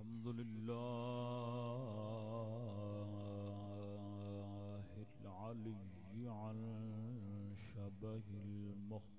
الحمد لله العلي عن شبه المخ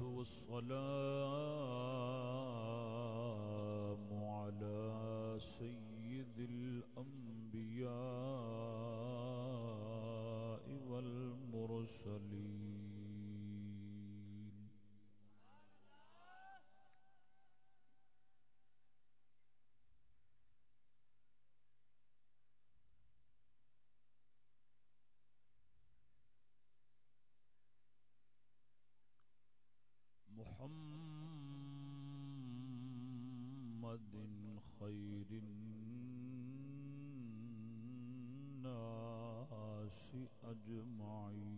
والسلام محمد خير الناس أجمعين.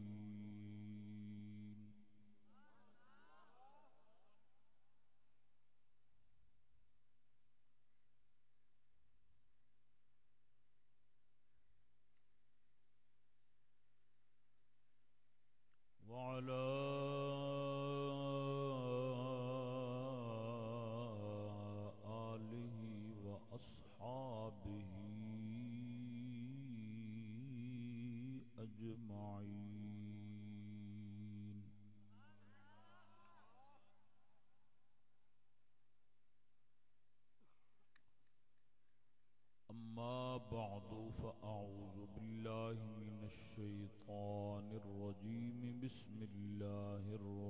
الرجيم. بسم الله الرحمن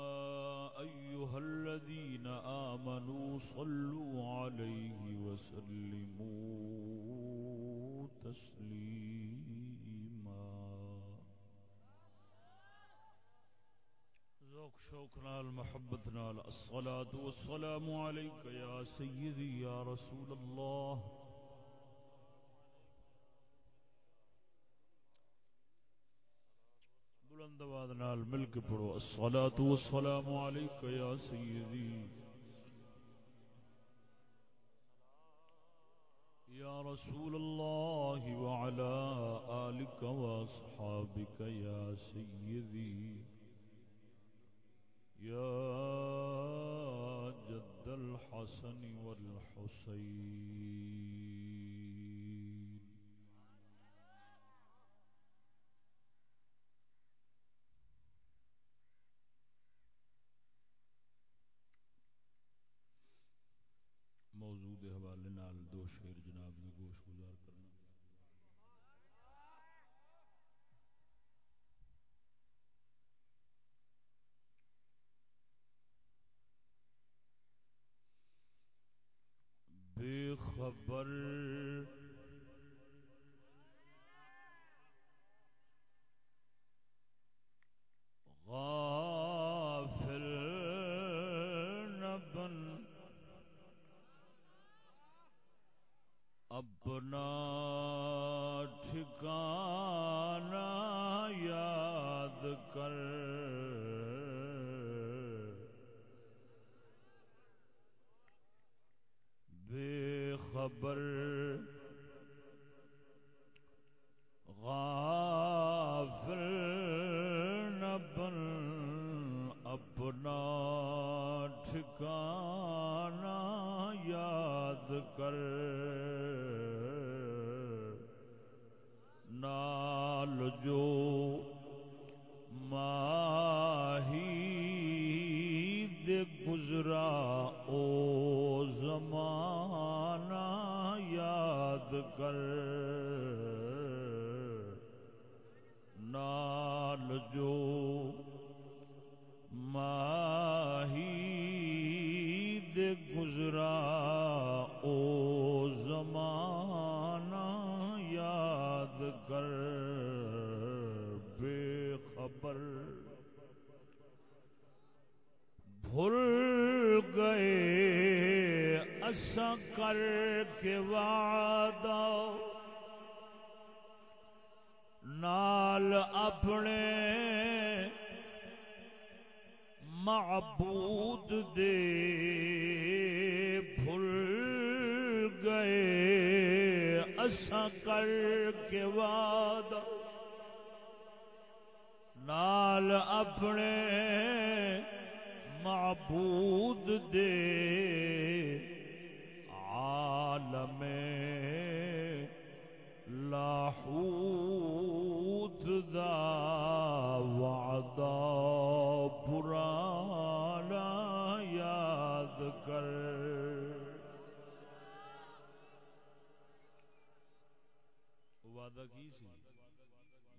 أيها الذين آمنوا صلوا عليه وسلموا تسليما. ذوق شوق نال الصلاة والسلام عليك يا سيدي يا رسول الله. بلند آواز نال مل کے پڑھو. الصلاة والسلام عليك يا سيدي يا رسول الله وعلى آلك وأصحابك يا سيدي يا جد الحسن والحسين خبر۔ غافل نبن اپنا ٹھکان۔ اکبر کر کے وعدہ۔ نال اپنے معبود دے بھول گئے۔ اساں کر کے وعدہ۔ نال اپنے لاحوت دا وعدہ پرانا یاد کر۔ وعدہ کی سی؟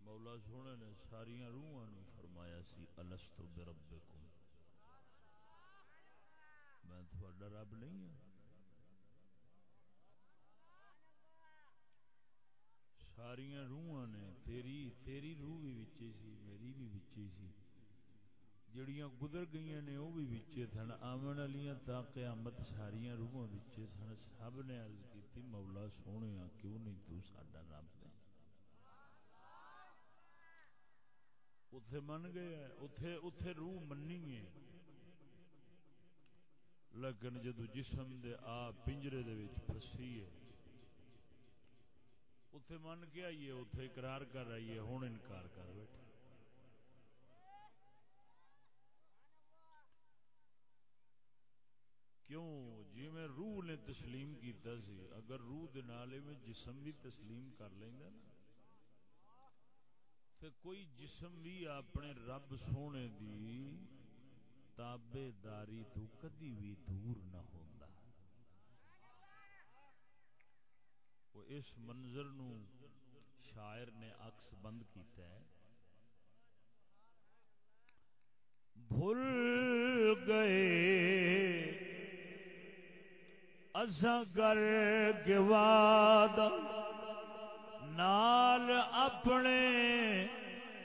مولا سونے نے ساریاں روحاں نو فرمایا سی، الستو بربکم۔ میں تھوڑا رب نہیں ہوں۔ ساریاں روحاں نے، تیری تیری روح بھی وچے سی، میری بھی وچے سی۔ جڑیاں گزر گئیاں نے، وہ بھی وچے سن۔ آمن والیاں تا قیامت ساریاں روحاں وچے سن۔ سب نے عرض کیتی، مولا سونے کیوں نہیں تو ساڈا رب نہیں اتے من گیا اتے اتے روح منی ہے لیکن جدو جسم دے آ پنجرے دے وچ پھسی ہے اتے من کے آئیے اتے اقرار کر رہی ہے ہوں انکار کر بیٹھے۔ کیوں؟ جی میں روح نے تسلیم کیتا سی۔ اگر روح دے نالے میں جسم بھی تسلیم کر لینا نا تو کوئی جسم بھی اپنے رب سونے دی تابے داری تو کدی بھی دور نہ ہوتا وہ اس منظر نو شاعر نے عکس بند کیتا ہے۔ بھول گئے۔ کر کے واد نال اپنے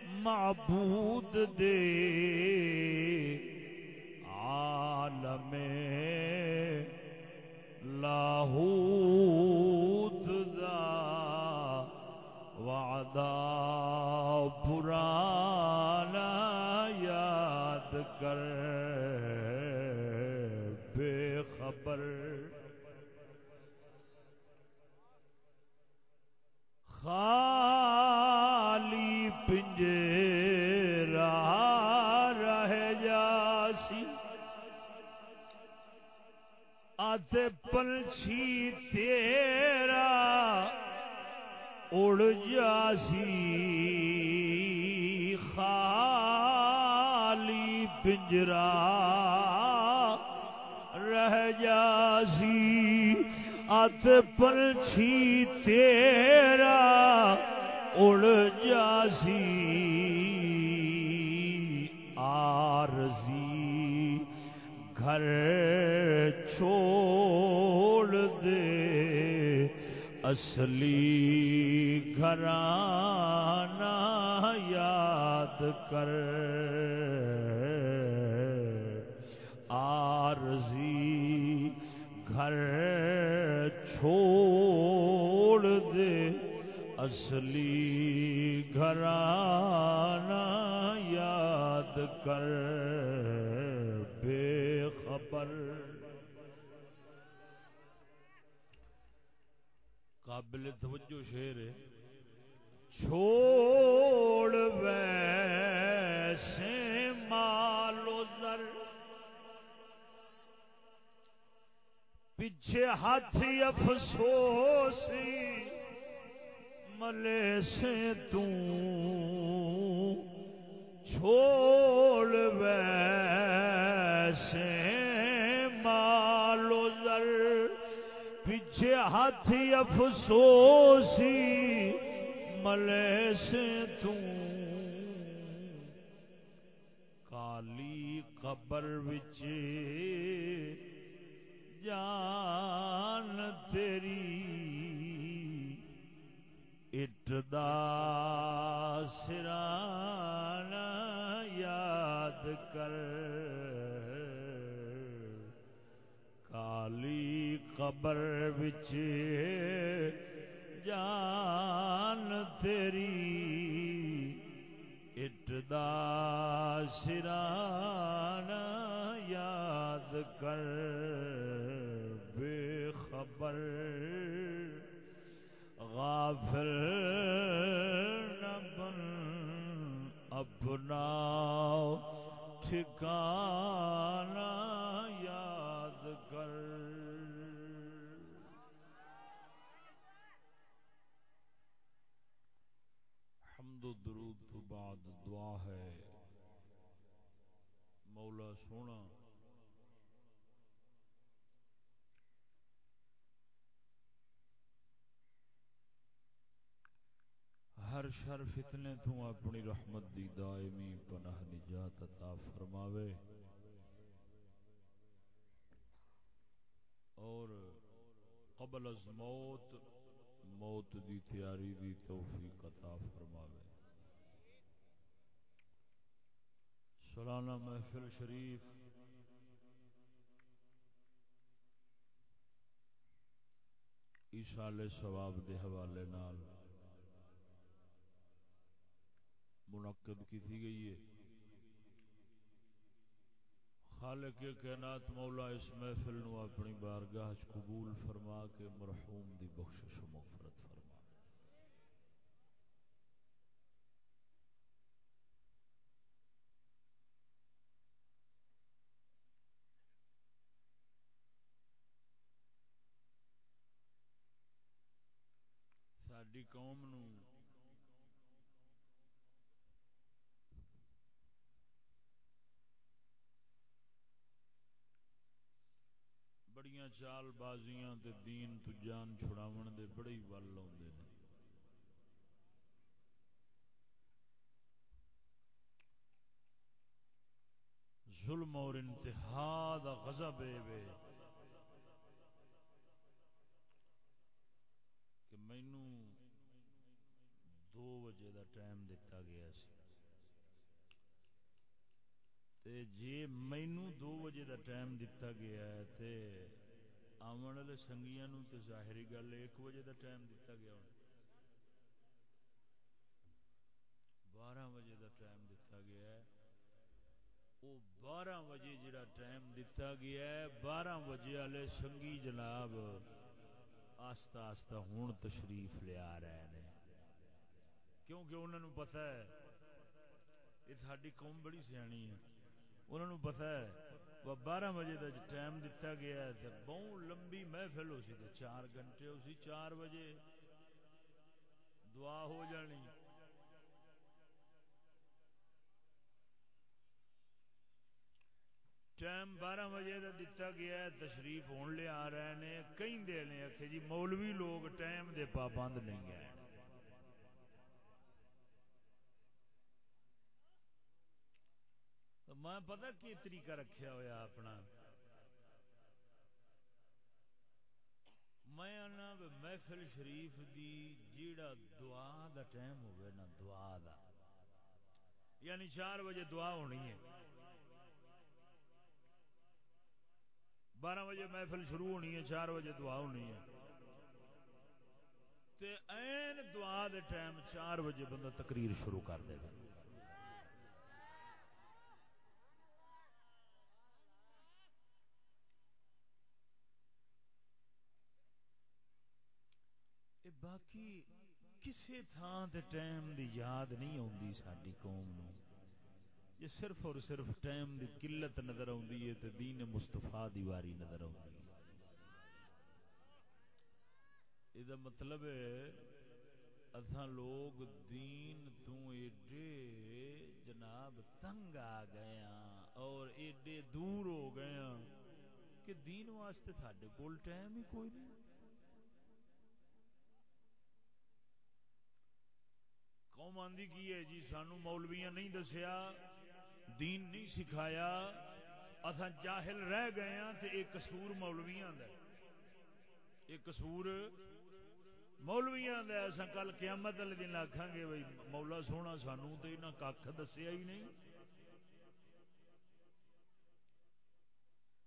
معبود دے عالم لاہوت وعدہ پرانا یاد کر بے خبر۔ خالی پنجرا رہ جاسی۔ آتے پنچھی تیرا اڑ جاسی خالی پنجرا رہ جاسی ات پنچھی تیرا اڑ جاسی۔ آرزی گھر چھوڑ اصلی گھرانا یاد کر۔ آرزی گھر چھوڑ دے۔ اصلی گھرانا یاد کر۔ بے خبر۔ قابل توجہ شیر ہے۔ چھوڑ ویسے مالو در پیچھے ہاتھی افسوسی، ملے سے چھوڑ ویسے پیچھے افسوسی ملے سے کالی قبر وچ جان تیری اٹدا سرانا یاد کر۔ کالی قبر بچ جان تیری اٹدا سرانا یاد کر بے خبر غافل نہ بن اپنا ٹھکانا یاد کر حمد و درود تو بعد دعا ہے مولا سونا ہر شر فتنے تو اپنی رحمت دی دائمی پناہ نجات عطا فرماوے اور قبل از موت موت دی تیاری دی توفیق عطا فرماوے سالانہ محفل شریف۔ ایشال ثواب دے حوالے نال منعقد کی تھی گئی ہے۔ خالق کائنات مولا اس محفل نو اپنی بارگاہ قبول فرما کے مرحوم دی بخشش و مغفرت فرما ساری قوم نو بڑیاں چال بازیاں تے دین تو جان چھڑاون دے بڑے ہی ول آتے ہیں ظلم اور انتہا دا غضب اے وے کہ مینو دو بجے دا ٹائم دتا گیا سی۔ تے جے مینو دو بجے دا ٹائم دتا گیا ہے تے آمن والے سنگیا نو تے ظاہری گل ایک بجے دا ٹائم دتا گیا ہونا بارہ بجے دا ٹائم دتا گیا ہے۔ وہ بارہ بجے جڑا ٹائم دتا گیا ہے، بارہ بجے والے سنگی جناب آستہ آستہ ہوں تشریف لیا رہے ہیں کیونکہ انہوں نے پتا ہے یہ ساری قوم بڑی سیانی ہے۔ انہوں نے پتا ہے وہ بارہ بجے کا ٹائم دتا گیا ہے تو بہت لمبی محفل ہو سی تو چار گھنٹے ہو سی چار بجے۔ دعا ہو جانی۔ ٹائم بارہ بجے کا دتا گیا ہے، تشریف ہون لے آ رہے ہیں کئی دے نے آخے جی مولوی لوگ ٹائم دے پابند نہیں ہیں۔ تو میں پتا کی طریقہ رکھیا ہوا اپنا؟ میں آنا محفل شریف دی جیڑا دعا دا ٹائم ہوگا نا، دعا دا۔ یعنی چار بجے دعا ہونی ہے۔ بارہ بجے محفل شروع ہونی ہے، چار بجے دعا ہونی ہے۔ تے این دعا دے ٹائم چار بجے بندہ تقریر شروع کر دے گا۔ باقی کسی تھان تے ٹائم دی یاد نہیں آتی ساری قوم نو۔ یہ صرف اور صرف ٹائم دی قلت نظر آتی ہے تے دین مستفا دی واری نظر آتی ہے۔ یہ مطلب ہے اتھا لوگ دین تو ایڈے جناب تنگ آ گئے ہاں اور ایڈے دور ہو گئے ہاں کہ دین واسطے تھے کول ٹائم ہی کوئی نہیں۔ قوم آندی کی ہے جی؟ سانو مولویاں نہیں دسیا، دین نہیں سکھایا اتھا جاہل رہ گئے ہیں تے ایک قصور مولویاں دا ایک قصور مولویاں دا ایسا کل قیامت والے دن آکھاں گے بھائی مولا سونا سانو تے انہاں کھ دسیا ہی نہیں۔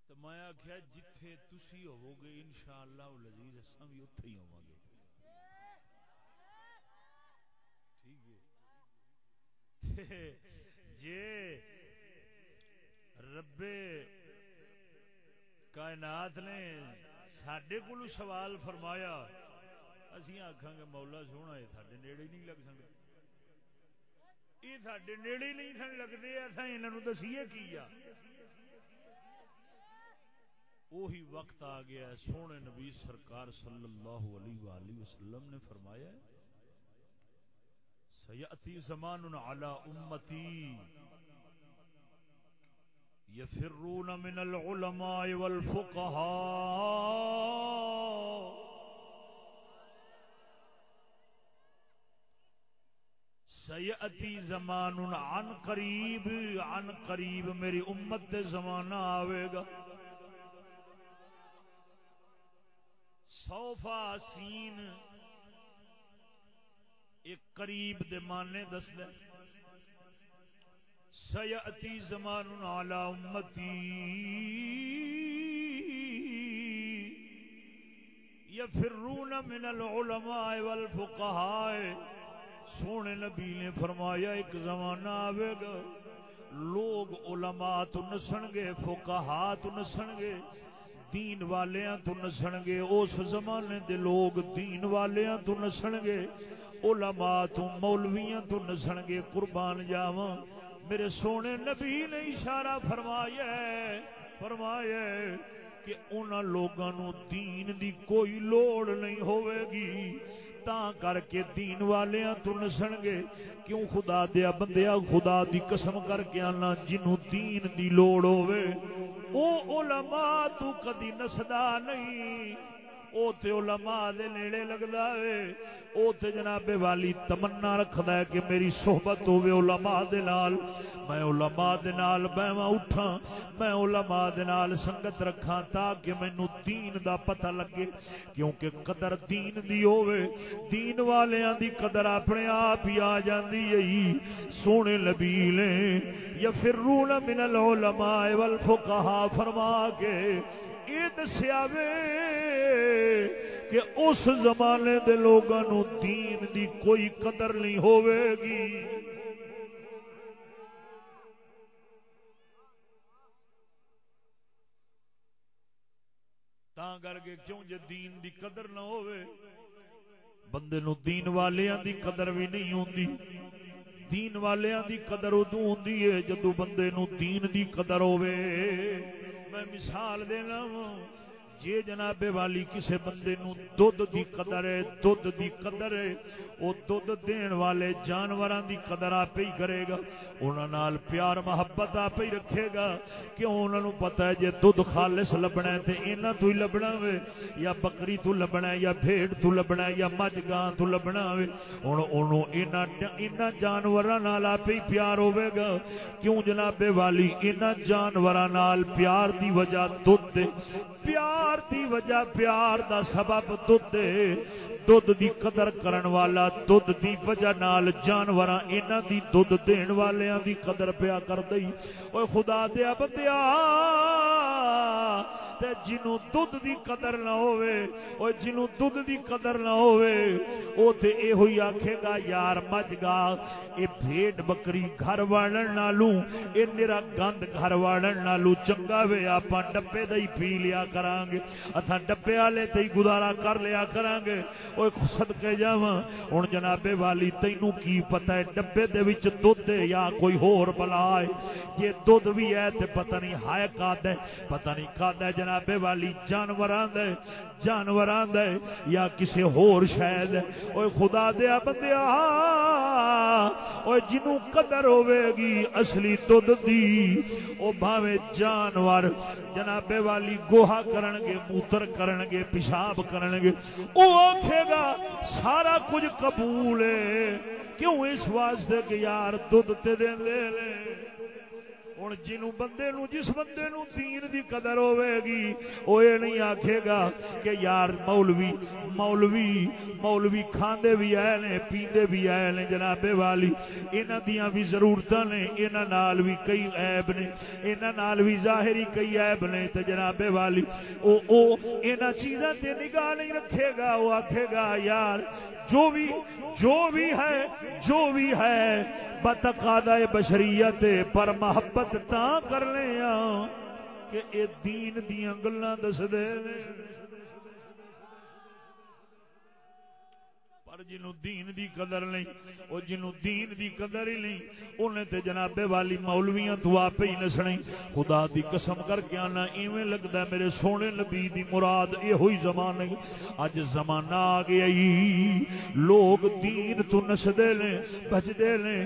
تو میں آخیا جتھے تسی ہوو گے انشاءاللہ العزیز، اساں بھی اوتھے ہی ہوواں گے ٹھیک ہے جے رب کائنات نے سڈے کو سوال فرمایا، اسی آخان گے مولا سونا یہ سارے نیڑے نہیں لگ سکتے۔ یہ سارے نیڑے نہیں سن لگتے اصا یہ دسیے کی آ؟ وہی وقت آ گیا سونے نبی سرکار صلی اللہ علیہ وآلہ وسلم نے فرمایا ہے سیأتی زمان على امتی يفرون من العلماء والفقهاء سیأتی زمان عن قریب عن قریب میری امت دے زمانہ آوے گا۔ سوفا سین ایک قریب دے مانے دس دے۔ سیأتی زمان علی امتی۔ یفرون من العلماء والفقہاء۔ سونے نبی نے فرمایا ایک زمانہ آوے گا۔ لوگ علماء تو نسن گے، فقہاء تو نسن گے۔ دین والیاں تو نسن گے۔ اس زمانے دے لوگ دین والیاں تو نسن گے۔ علماء تو مولویاں تو نسن گے قربان جاواں۔ میرے سونے نبی نے اشارہ فرمایا فرمایا کہ انہاں لوگاں نو دین دی کوئی لوڑ نہیں ہوے گی تا کر کے دین والیاں تو نسن گے کیوں خدا دیا بندیا خدا دی قسم کر کے آنا جنوں دین دی لوڑ ہوے او علماء تو کدی نسدا نہیں۔ او تے علماء دے نیڑے لگدا اے او تے جناب والی تمنا رکھدا ہے کہ میری صحبت ہوے علماء دے نال۔ میں علماء دے نال بیواں اٹھاں۔ میں علماء دے نال سنگت رکھاں تاکہ مینوں دین دا پتہ لگے۔ کیونکہ قدر دین دی ہوے دین والیاں دی قدر اپنے آپ ہی آ جاندی ہے۔ سونے نبی نے یفرون من العلماء والفقهاء فرما کے یہ دسیا کہ اس زمانے دے لوگوں نو دین دی کوئی قدر نہیں ہوے گی۔ تا کر کے کیوں جے دین دی قدر نہ ہوے بندے نو دین والیاں دی قدر بھی نہیں ہوندی۔ دین والیاں دی قدر ادو ہوندی ہے جدو بندے نو دین دی قدر ہوے میں مثال دینا جے جناب والی کسے بندے نو دودھ دی قدر ہے، دودھ دی قدر ہے، او دودھ دین والے جانوراں دی قدر آپ ہی کرے گا۔ انہاں نال پیار محبت آپ ہی رکھے گا۔ کیوں انہاں نو پتہ ہے جے دودھ خالص لبنا ہے تے انہاں تو ہی لبنا وے یا بکری تو لبنا ہے، یا بھیڑ تو لبنا ہے، یا مجھ گاں تو لبنا وے ہن اونوں انہاں انہاں جانوراں نال آپ ہی پیار ہوے گا۔ کیوں جناب والی، انہاں جانوراں نال پیار دی وجہ دودھ پیار پیار دی وجہ پیار دا سبب دودھ دودھ دی قدر کرن والا، دودھ دی وجہ نال جانوراں انہاں دی دودھ دین والیاں دی قدر پیا کر دئی۔ اوے خدا دیا۔ بندیا تے جنوں دودھ دی قدر نہ ہوے او جنوں دودھ دی قدر نہ ہوے او تے اے ہوئی آکھے گا، یار مج گا، اے بھیڑ بکری گھر والن نالوں اے میرا گند گھر والن نالوں چنگا وے، آپاں ڈبے دے پی لیا کران گے اساں ڈبے والے تے گزارا کر لیا کران گے اوے صدقے جاواں، ہن جناب والی، تینوں کی پتہ ہے ڈبے دے وچ دودھ یا کوئی ہور بلا ہے؟ جے دودھ بھی ہے تے پتہ نہیں ہائے کاد ہے، پتہ نہیں کاد ہے جناب۔ والی جانوراں دے جانوراں دے یا کسے ہور شاید۔ اوے خدا دیا بندیا اوے جنوں قدر ہوے گی اصلی دودھ دی۔ او بھاوے جانور جناب والی گوہا کرن گے موتر کرن گے پیشاب کرن گے او آکھے گا، سارا کچھ قبول ہے۔ کیوں اس واسطے کہ یار دودھ تے دے لے لے؟ ہوں جنوں بندے نو جس بندے نو دین دی قدر ہوے گی وہ یہ نہیں آکھے گا کہ یار مولوی مولوی مولوی کھاندے بھی آئے نے پیندے بھی آئے نے جناب والی انہاں دیاں بھی ضرورتاں نے انہاں نال بھی کئی عیب نے انہاں نال بھی ظاہری کئی عیب نے تے جناب والی او او انہاں چیزاں تے نگاہ نہیں رکھے گا وہ آکھے گا یار جو بھی جو بھی ہے جو بھی ہے بتقاضا بشریت پر محبت تا کر لیا کہ اے دین دیاں گلاں دس دے پر جنوں دین دی قدر نہیں او جنوں دین دی قدر ہی نہیں اونے تے جناب والی مولویاں تو آپ ہی نسنی خدا دی قسم کر کے آنا، ایویں لگدا ہے میرے سونے نبی دی مراد اے ہوئی زمانے اج زمانہ آ گیا لوگ دین تو نسدے نے بچدے نے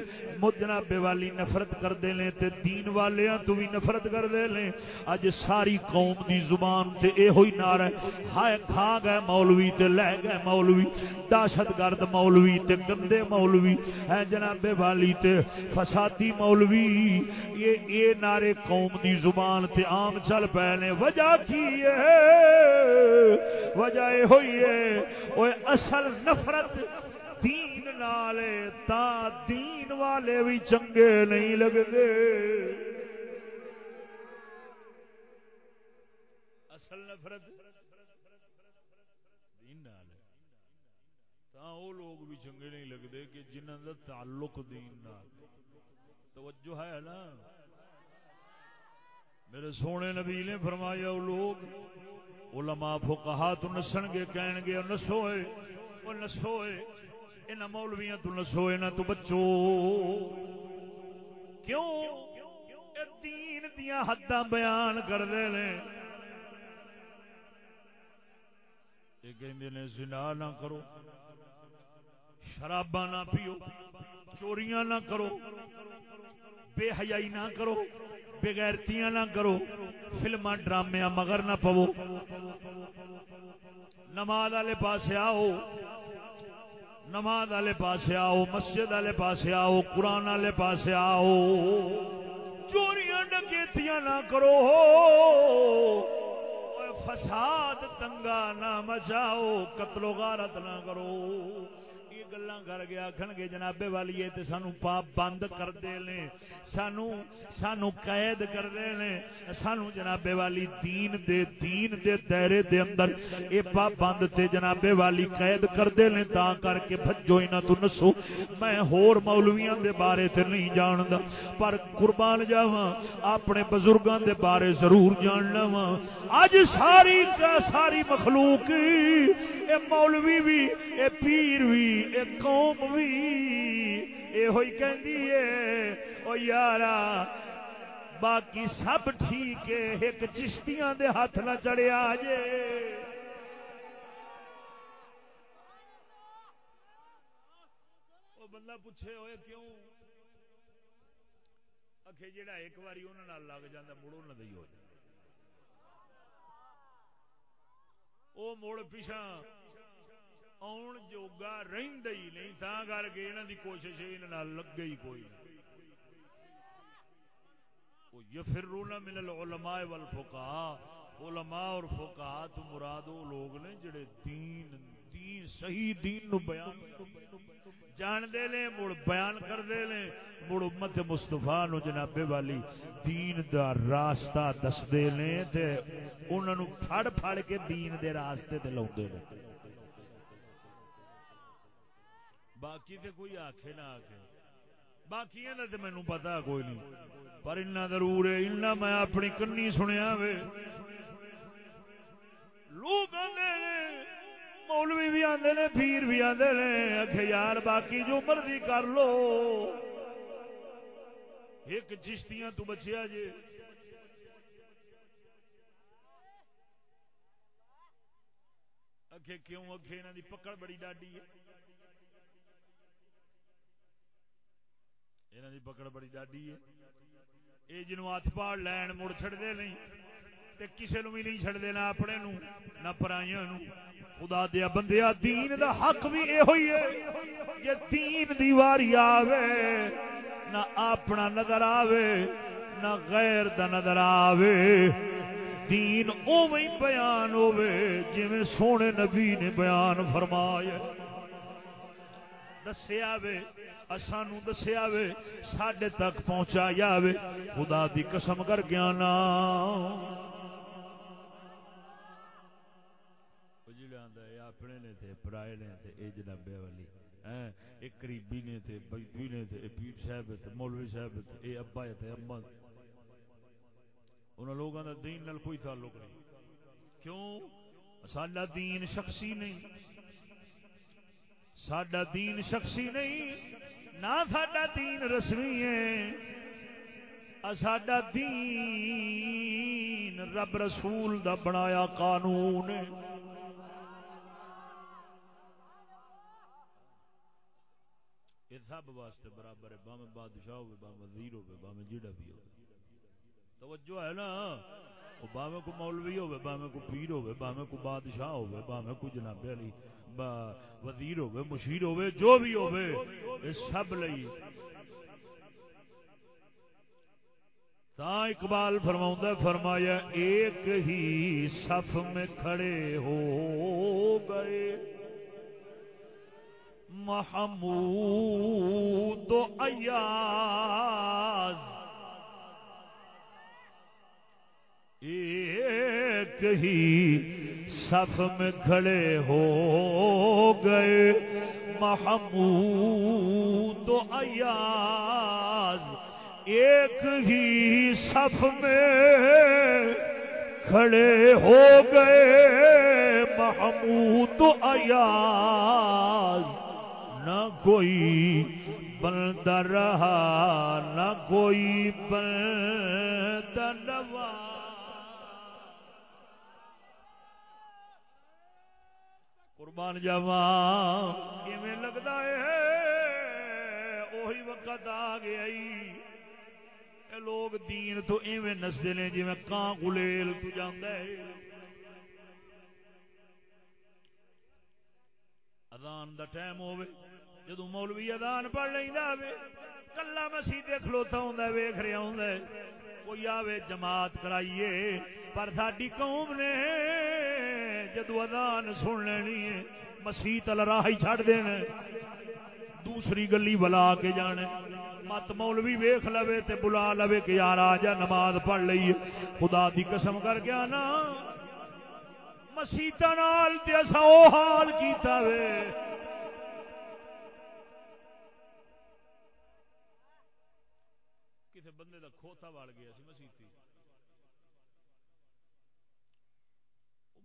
جناب والی نفرت کر دے لیں، تے دین والیاں تو بھی نفرت کر دے لیں۔ اج ساری قوم دی زبان تے اے ہوئی نعرہ ہائے کھا گئے مولوی تے لے گئے مولوی۔ دہشت گرد مولوی تے گندے مولوی ہے جناب والی تے فسادی مولوی، یہ اے نعرے قوم دی زبان تے عام چل پے نے وجہ کی ہے؟ وجہ اے ہوئی ہے اوے اصل نفرت دین نالے تا دین والے بھی چنگے نہیں لگتے اصل نفرت دین نالے تا وہ لوگ بھی چنگے نہیں لگتے کہ جنہوں کا تعلق دین نال توجہ ہے نا؟ میرے سونے نبی نے فرمایا، وہ لوگ علماء فقہا تو نسن گے، کہن گے نسوئے وہ نسوئے ان مولویاں تو نسو ان تو بچو۔ کیوں؟ دین دیا حداں بیان کرتے ہیں یہ کہندے نے، زنا نہ کرو۔ شراباں نہ پیو، چوریاں نہ کرو، بے حیائی نہ کرو، بغیرتیاں نہ کرو فلما ڈرامے مگر نہ پو۔ نماز والے پاس آؤ، نماز والے پاس آؤ، مسجد والے پاس آؤ، قرآن والے پاس آؤ۔ چوریاں ڈکیتیاں نہ کرو۔ فساد، تنگا نہ مچاؤ، قتل و غارت نہ کرو۔ گلا کر گیا آخن گے جناب والی تے سانو پاپ بند کر دے لیں سانو سانو قید کر دے لیں سانو جناب والی دین دے دین دے دائرے دے اندر اے پاپ بند تے جناب والی قید کر دے لیں تا کر کے بھجو انہاں تو نسو میں ہور مولویاں دے بارے تے نہیں جاندا پر قربان جاواں اپنے بزرگاں دے بارے ضرور جاننا وا اج ساری ساری مخلوق اے مولوی بھی اے پیر بھی اے قوم بھی یہ یارا باقی سب ٹھیک ہے ایک چشتیاں دے ہاتھ نہ چڑیا جے بندہ پوچھے ہوئے کیوں آخے جہا ایک باری انہوں لگ جا مڑ انہوں ہو جائے وہ مڑ پیچھا آن جوگا رہد ہی نہیں تا کر کے یہاں کی کوشش لگ گئی کوئی یہ پھر رونا مل العلماء والفقہاء علماء اور فقہات مراد وہ لوگ نے جڑے دین دین صحیح دین نو بیان جان دے لے مڑ بیان کر دے لے مڑ امت مصطفیٰ نو جناب والی دین دا راستہ دس دے لے تے انہاں نو پھڑ پھڑ کے دین دے راستے تے لاوندے نے باقی تے کوئی آکھے نہ آکھے۔ باقی تے مینوں پتہ کوئی نہیں۔ پر اتنا ضرور ہے اتنا میں اپنی کنی سنیا وے۔ لوگ مولوی بھی آدھے نے، پیر بھی آدھے نے۔ اکھے یار، باقی جو مرضی کر لو۔ ایک چشتیاں تو بچیا جے۔ اکھے کیوں اکھے؟ انہوں دی پکڑ بڑی ڈاڈی ہے۔ انہوں دی پکڑ بڑی ڈاڈی ہے یہ جنوں ہاتھ پاڑ لین مڑ چڑھتے نہیں تے کسے نو بھی نہیں چڑھتے نہ اپنے نو نہ پرائیاں نو خدا دیا بندیا دین دا حق بھی یہ ہوئی ہے کہ دین دی واری آوے نہ اپنا نظر آوے نہ غیر دا نظر آوے دین اوویں بیان ہوے جویں سونے نبی نے بیان فرمایا دسیا وے دسیا وے سڈے تک پہنچایا وے۔ خدا دی قسم کر گیا نا اپنے نے تھے پرائے نے تھے اے والی۔ ہاں، ایک قریبی نے تھے نے تھے پیر صاحب تھے مولوی صاحب تھے اے ابا تھے اما۔ لوگوں کا دین نال کوئی تعلق نہیں۔ کیوں؟ ساڈا دین شخصی نہیں۔ ساڈا دین شخصی نہیں، نہ ساڈا دین رسمی ہے۔ ساڈا دین رب رسول دا بنایا قانون ہے۔ یہ سب واسطے برابر ہے، باویں بادشاہ ہوے باویں وزیر ہوے باویں جڑا بھی ہو توجہ ہے نا؟ باویں کو مولوی ہوے باویں کو پیر ہوے باویں کو بادشاہ ہوے باویں کو جناب علی وزیر ہوے مشیر ہوے جو بھی ہوے یہ سب لئی۔ تا اقبال فرماؤں فرمایا، ایک ہی صف میں کھڑے ہو گئے۔ محمود تو ایاز ایک ہی صف میں کھڑے ہو گئے۔ محمود تو ایاز ایک ہی صف میں کھڑے ہو گئے۔ محمود تو ایاز نہ کوئی بندہ رہا، نہ کوئی بندہ نوا قربان جاوا لگتا ہے اوہی وقت آ گیا لوگ دین تو ایویں نسدے نے جی کان گلیل تو جانا ہے ادان دا ٹائم ہوئے جدو مولوی ادان پڑھ لینا کلا مسیح کھلوتا ہوں ویخ رہا ہوں کوئی آوے جماعت کرائیے، پر ساری قوم نے جدو ادان سن لینی ہے، مسیح تل راہ ہی چڑھ دینا دوسری گلی بلا کے جانے مت مولوی ویخ لو تے بلا لو کہ یار آ جا، نماز پڑھ لیے خدا دی قسم کر گیا نا مسیت نال تے اسا او حال کیتا وے کسے بندے دا کھوتا وال گیا سی مسیتی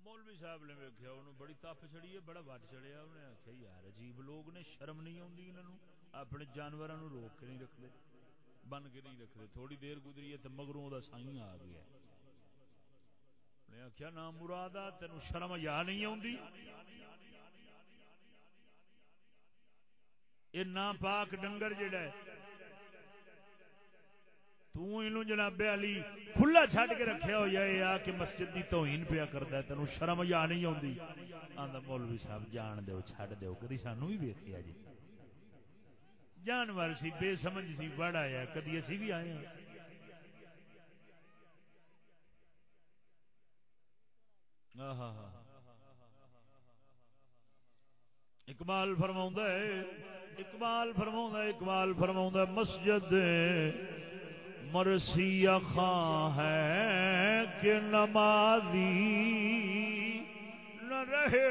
مولوی صاحب نے ویکیا انہوں بڑی تپ چڑی ہے، بڑا وٹ چڑیا انہیں آخیا یار عجیب لوگ نے، شرم نہیں آتی انہوں اپنے جانوروں روک کے نہیں رکھتے بن کے نہیں رکھتے تھوڑی دیر گزری ہے تو مگروں کا سائی آ گیا۔ انہیں آخیا نام مراد آ تین شرم یا نہیں آتی یہ نام پاک ڈنگر جڑا ہے تینوں جناب علی کھلا چھڈ کے رکھیا ہو جائے آ کہ مسجد کی توہین پیا کرتا ہے تینوں شرم یا نہیں آتی مولوی صاحب، جان دو چھڈ دو کدی سانو بھی ویخیا جی؟ جانور سی، بے سمجھ سی بڑا آیا، کدی اسی بھی آئے اقبال فرما ہے، اقبال فرما اقبال فرما مسجد مرسی خاں ہے کہ نمازی نہ رہے۔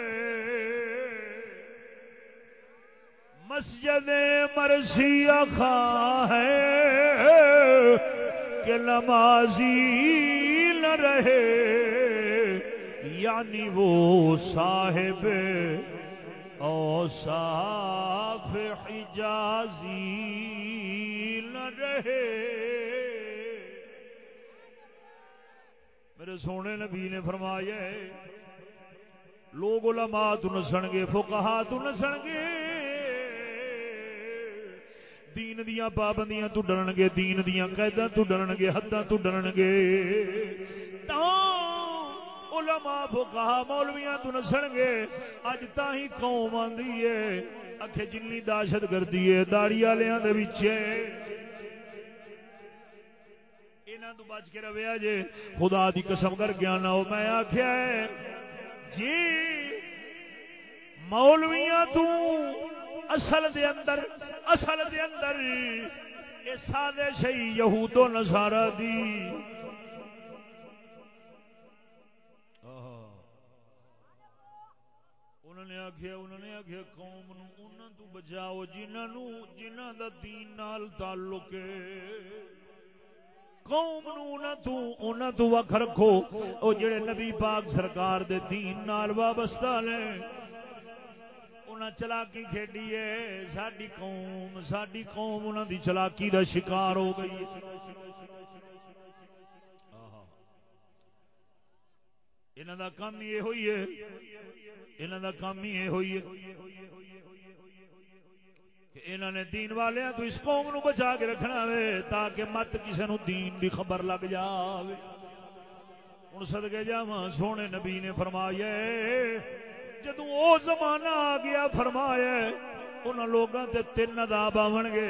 مسجد مرسی خاں ہے کہ نمازی نہ رہے۔ یعنی وہ صاحب اوصاف حجازی نہ رہے۔ میرے سونے نبی نے فرمایا لوگ علماء تو نسن گے، فقہا تو نسن گے۔ دین دیاں پابندیاں تو ڈرن گے، دین دیاں قیداں تو ڈرن گے، حداں تو ڈرن گے۔ علماء، فقہا، مولویاں تو نسن گے۔ اج تا ہی قوم آندی ہے۔ اکھے جنی دہشت گردی ہے داڑی والیاں دے وچ تو بچ کے رویا جے خدا دی قسم کر گیا نہ ہو میں آخیا جی مولویاں تو اصل دے اندر اصل دے اندر اے سادے شہی یہود و نصارا دی انہوں نے آخیا انہوں نے آخیا قوم نو انہوں تو بچاؤ جنہوں جنہ دا دین نال تعلق ہے قوم نو نہ تو وکھ رکھو۔ او جڑے نبی پاک سرکار دے دین نال وابستہ نے، انہاں چلاکی کھیڈی ہے۔ ساڈی قوم ساڈی قوم انہاں دی چلاکی دا شکار ہو گئی انہاں دا کام یہ ہوئی ہے۔ انہاں دا کام یہ ہوئی ہے۔ کہ انہوں نے دین والے تو اس قوم نو بچا کے رکھنا وے، تاکہ مت کسی نو دین دی خبر لگ جائے ہوں سدگے جا سونے نبی نے فرمایا جدو او زمانہ آ گیا، فرمایا ان لوگوں تے تین اداب آن گے۔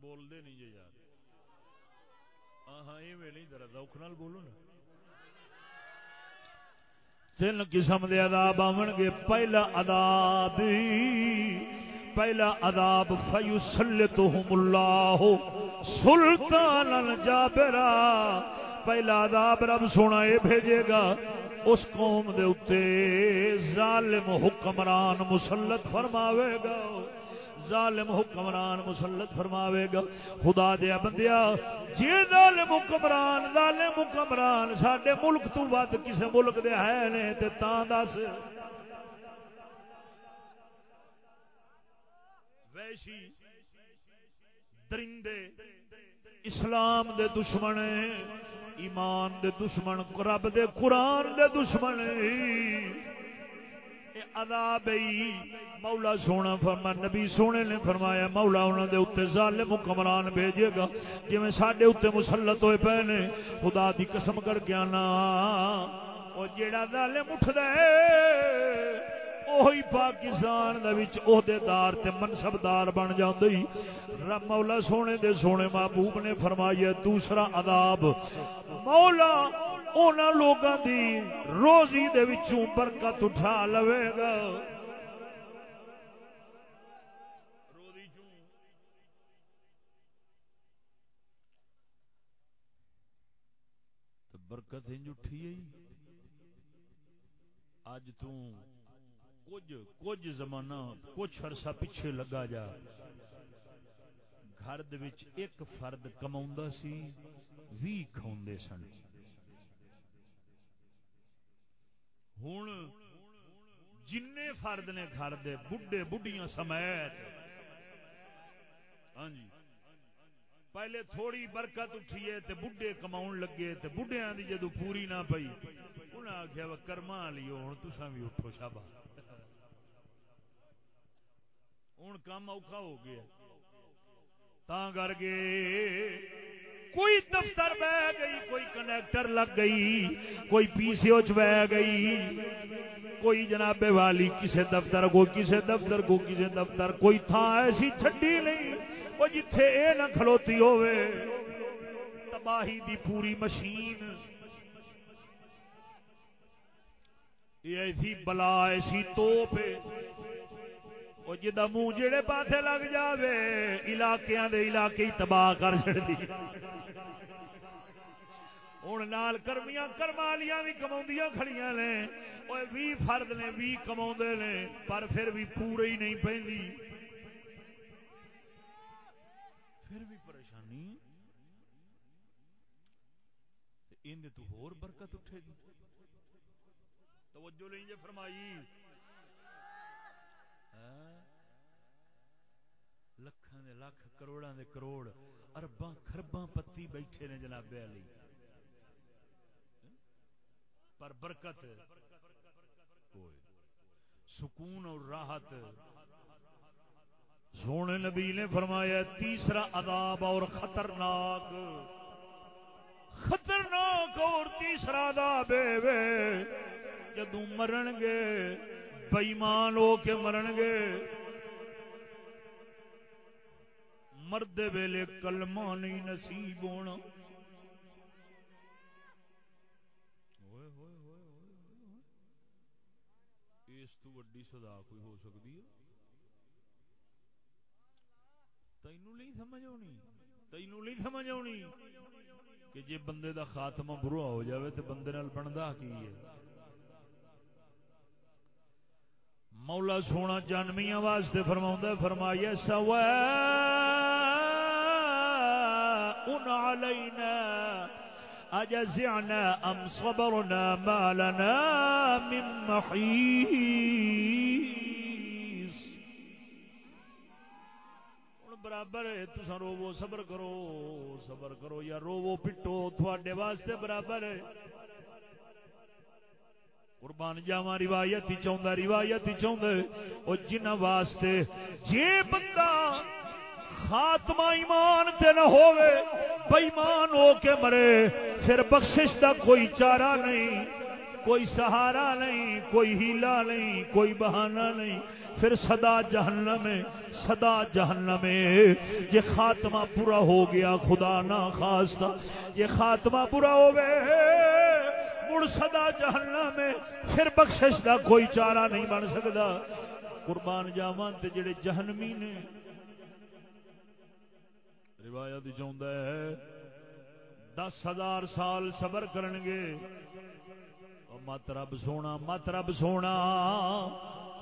بولتے نہیں جی یار۔ ہاں ہاں یہ نہیں درد اوکھ نال بولو نا۔ تین قسم دے عذاب آن گے۔ پہلا عذاب پہلا عذاب فیسلتہم اللہ سلطان جابرا۔ پہلا عذاب رب سونا اے بھیجے گا۔ اس قوم دے اتے ظالم حکمران مسلط فرماوے گا۔ ظالم حکمران مسلط فرماوے گا، خدا دیا بندیا جی ظالم حکمران ظالم حکمران سڈے ملک تو ود کسے ملک دے ہے نے تے تاں دس۔ ویشی درندے، اسلام دے دشمن ایمان دے دشمن، رب دے قرآن دے دشمن عذاب مولا سونا فرما، نبی سونے نے فرمایا، مولا انہوں دے اتنے ظالم حکمران بھیجے گا جی سڈے اتنے مسلط ہوئے پے نے، خدا دی قسم کر کے آنا۔ وہ جیڑا ظالم اٹھ دے وہی پاکستان عہدے دار تے منصبدار بن جاندی رب مولا سونے دے سونے محبوب نے فرمایا دوسرا عذاب۔ مولا لوگوں دی روزی دے وچوں برکت اٹھا لوے گا۔ برکت انج اٹھی اج کچھ کچھ زمانہ کچھ عرصہ پیچھے لگا جا۔ گھر ایک فرد کما سی بھی کھاؤ سن۔ ہوں جن فرد نے گھر دے بڈھے بڑھیاں سمیت۔ ہاں جی۔ پہلے تھوڑی برکت اٹھیے تے بڈھے کما لگے تے بڈھیاں دی جدو پوری نہ پئی۔ انہیں آخیا کرما لیو ہوں تسا بھی اٹھو شابا ہوں کام اوکھا ہو گیا تا کر کے کوئی دفتر بہ گئی کوئی کنیکٹر لگ گئی کوئی پی سی او چ بہ گئی کوئی جناب والی کسے دفتر کو کسے دفتر کو کسے دفتر کوئی تھان ایسی چھڈی نہیں وہ جتھے اے نہ کھلوتی ہوئے تباہی دی پوری مشین یہ ایسی بلا ایسی توپ وہ جا منہ جہے پاسے لگ جاوے علاقے دے علاقے ہی تباہ کر چڑتی ہوں نال کرمیاں کرمالیاں بھی کما کھڑیاں نے۔ وہ بھی فرد نے بھی کما نے، پر پھر بھی پورے ہی نہیں پہ پھر بھی پریشانی۔ اندر تو ہور برکت اٹھے گی۔ توجہ نہیں جی فرمائی۔ ہاں؟ دے لکھ کروڑاں دے کروڑ، ارباں خرباں پتی بیٹھے نے جناب علی۔ پر برکت کوئی سکون اور راحت۔ سونے نبی نے فرمایا تیسرا عذاب اور خطرناک۔ خطرناک اور تیسرا عذاب ہے جدو مرن گے بئیمان ہو کے مرن گے مرد ویلے کلمہ نہیں نصیب ہونا۔ اس تو وڈی سدا کوئی ہو سکتی ہے؟ تینوں نہیں سمجھ آنی۔ تینوں نہیں سمجھ آنی کہ جی بندے دا خاتمہ برا ہو جاوے تو بندے نال بنتا کی ہے؟ مولا سونا جانمیاں واسطے فرما فرمایا سوا ان علینا اجزعنا ام صبرنا ما لنا من محیط برابر ہے تسا روو صبر کرو صبر کرو یا روو پٹو، تھوڑے واسطے برابر ہے۔ قربان جاوا روایت ہی چاہتا روایت ہی چاہتا وہ جنہ واسطے جے بندہ خاتمہ ایمان تے نہ ہوئے بےمان ہو کے مرے، پھر بخشش دا کوئی چارہ نہیں، کوئی سہارا نہیں، کوئی ہیلا نہیں، کوئی بہانہ نہیں۔ پھر سدا جہنم میں سدا جہنم میں یہ خاتمہ پورا ہو گیا، خدا نہ خاص یہ خاتمہ پورا ہو گئے مڑ سدا جہنم میں پھر بخشش دا کوئی چارہ نہیں بن سکتا قربان جاوان تے جڑے جہنمی نے۔ روایت چاہتا ہے، دس ہزار سال صبر کرنگے۔ مت رب سونا، مت رب سونا۔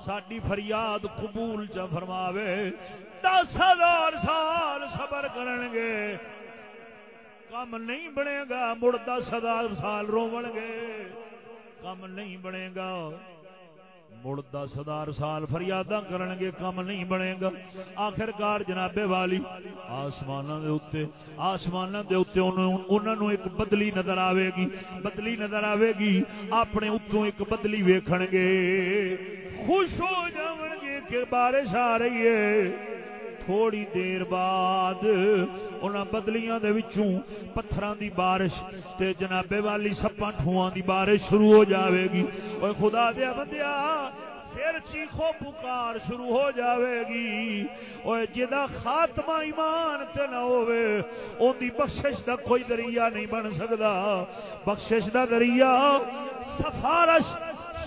ساری فریاد قبول چ فرماوے۔ دس ہزار سال صبر کرن گے کم نہیں بنے گا مڑ دس ہزار سال رو گے۔ کم نہیں بنے گا مڑ دس ہزار سال فریادہ کرن گے، کم نہیں بنے گا۔ آخر کار جنابے والی آسمان آسمان انہوں ایک بدلی نظر آئے گی۔ بدلی نظر آئے گی، اپنے اتوں ایک بدلی ویکھن گے۔ خوش ہو جاؤ گے کہ بارش آ رہی ہے۔ تھوڑی دیر بعد ان بدلیاں دے وچوں پتھراں دی بارش تے جنابے والی سپاں ٹھواں دی بارش شروع ہو جاوے گی اوے خدا دیا بندیا پھر چیخو پکار شروع ہو جاوے گی اوے جدا خاتمہ ایمان تے نہ ہوے اون دی بخشش دا کوئی ذریعہ نہیں بن سکدا بخشش دا ذریعہ سفارش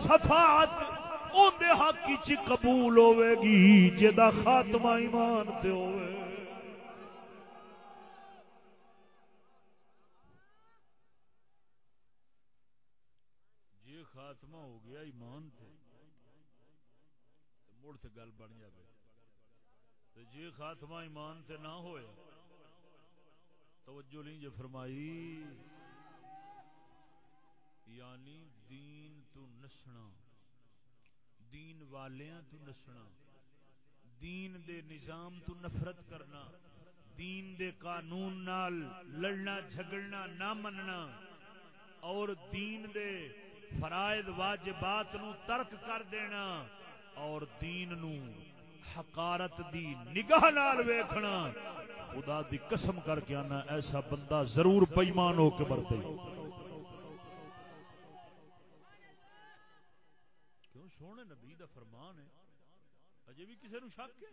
شفاعت اندر حق چ قبول ہوے گی جدا خاتمہ ایمان تے ہوے۔ جی خاتمہ ہو گیا ایمان تے مڑ تے گل بن جائے تے جی خاتمہ ایمان تے نہ ہوئے، توجہ نہیں جو فرمائی۔ یعنی دین تو نسنا دین والیاں تو نسنا، دین دے نظام تو نفرت کرنا، دین دے قانون نال لڑنا، جھگڑنا نہ مننا، اور دین دے فرائض، واجبات نو ترک کر دینا، اور دین نو حقارت دی نگاہ نال ویکھنا، خدا دی قسم کر کے آنا، ایسا بندہ ضرور بےمان ہو کے مرتے سونے نبی دا فرمان ہے، اجے بھی کسی نو شک ہے؟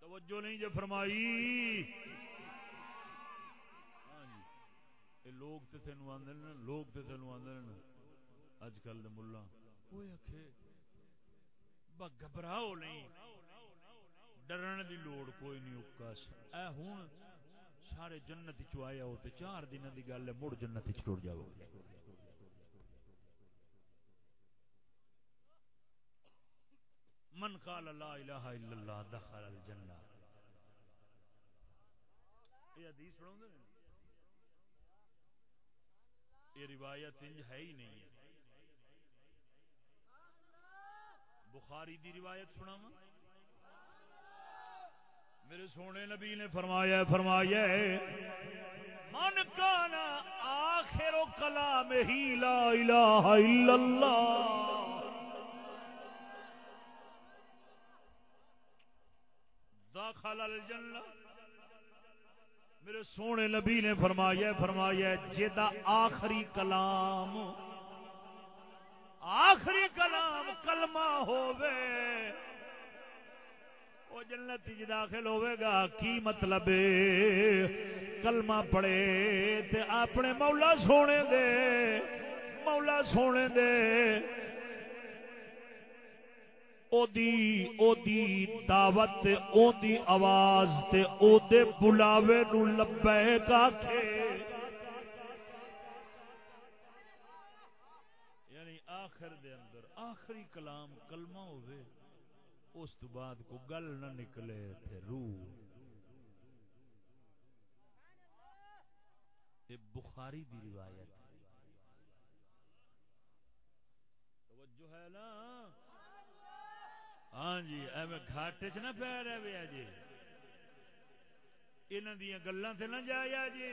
توجہ نہیں جو فرمائی۔ ہاں جی، تین آدھے لوگ تو تین آدھے اج کل دے ملا۔ وہ آخے گھبراؤ نہیں، ڈرن دی لوڑ کوئی نہیں اکس اے ہوں سارے جنت چیا ہو تے چار دن کی گل ہے، مڑ جنت چڑ جاؤ۔ گے من قال لا الہ الا اللہ دخل الجنہ یہ حدیث سنا یہ روایت انج ہے ہی نہیں بخاری دی روایت سنا میرے سونے نبی نے فرمایا فرمایا، من کان آخر کلام ہی لا الہ الا اللہ۔ داخل الجنہ میرے سونے نبی نے فرمایا فرمایا جا آخری کلام آخری کلام کلمہ ہووے وہ جنت چ داخل ہوئے گا۔ کی مطلب؟ کلمہ پڑے تے اپنے مولا سونے دے، مولا سونے دے او دی او دی دعوت او دی آواز تے او دے بلاوے نو لبیک آکھے یعنی آخر دے اندر آخری کلام کلمہ ہوئے اس تو بعد کو گل نہ نکلے تھے روح۔ یہ بخاری دی روایت توجہ ہے نا؟ ہاں جی ایویں گھاٹ چ نہ پی رہے جی۔ انہوں دیا گلوں سے نہ جایا جی۔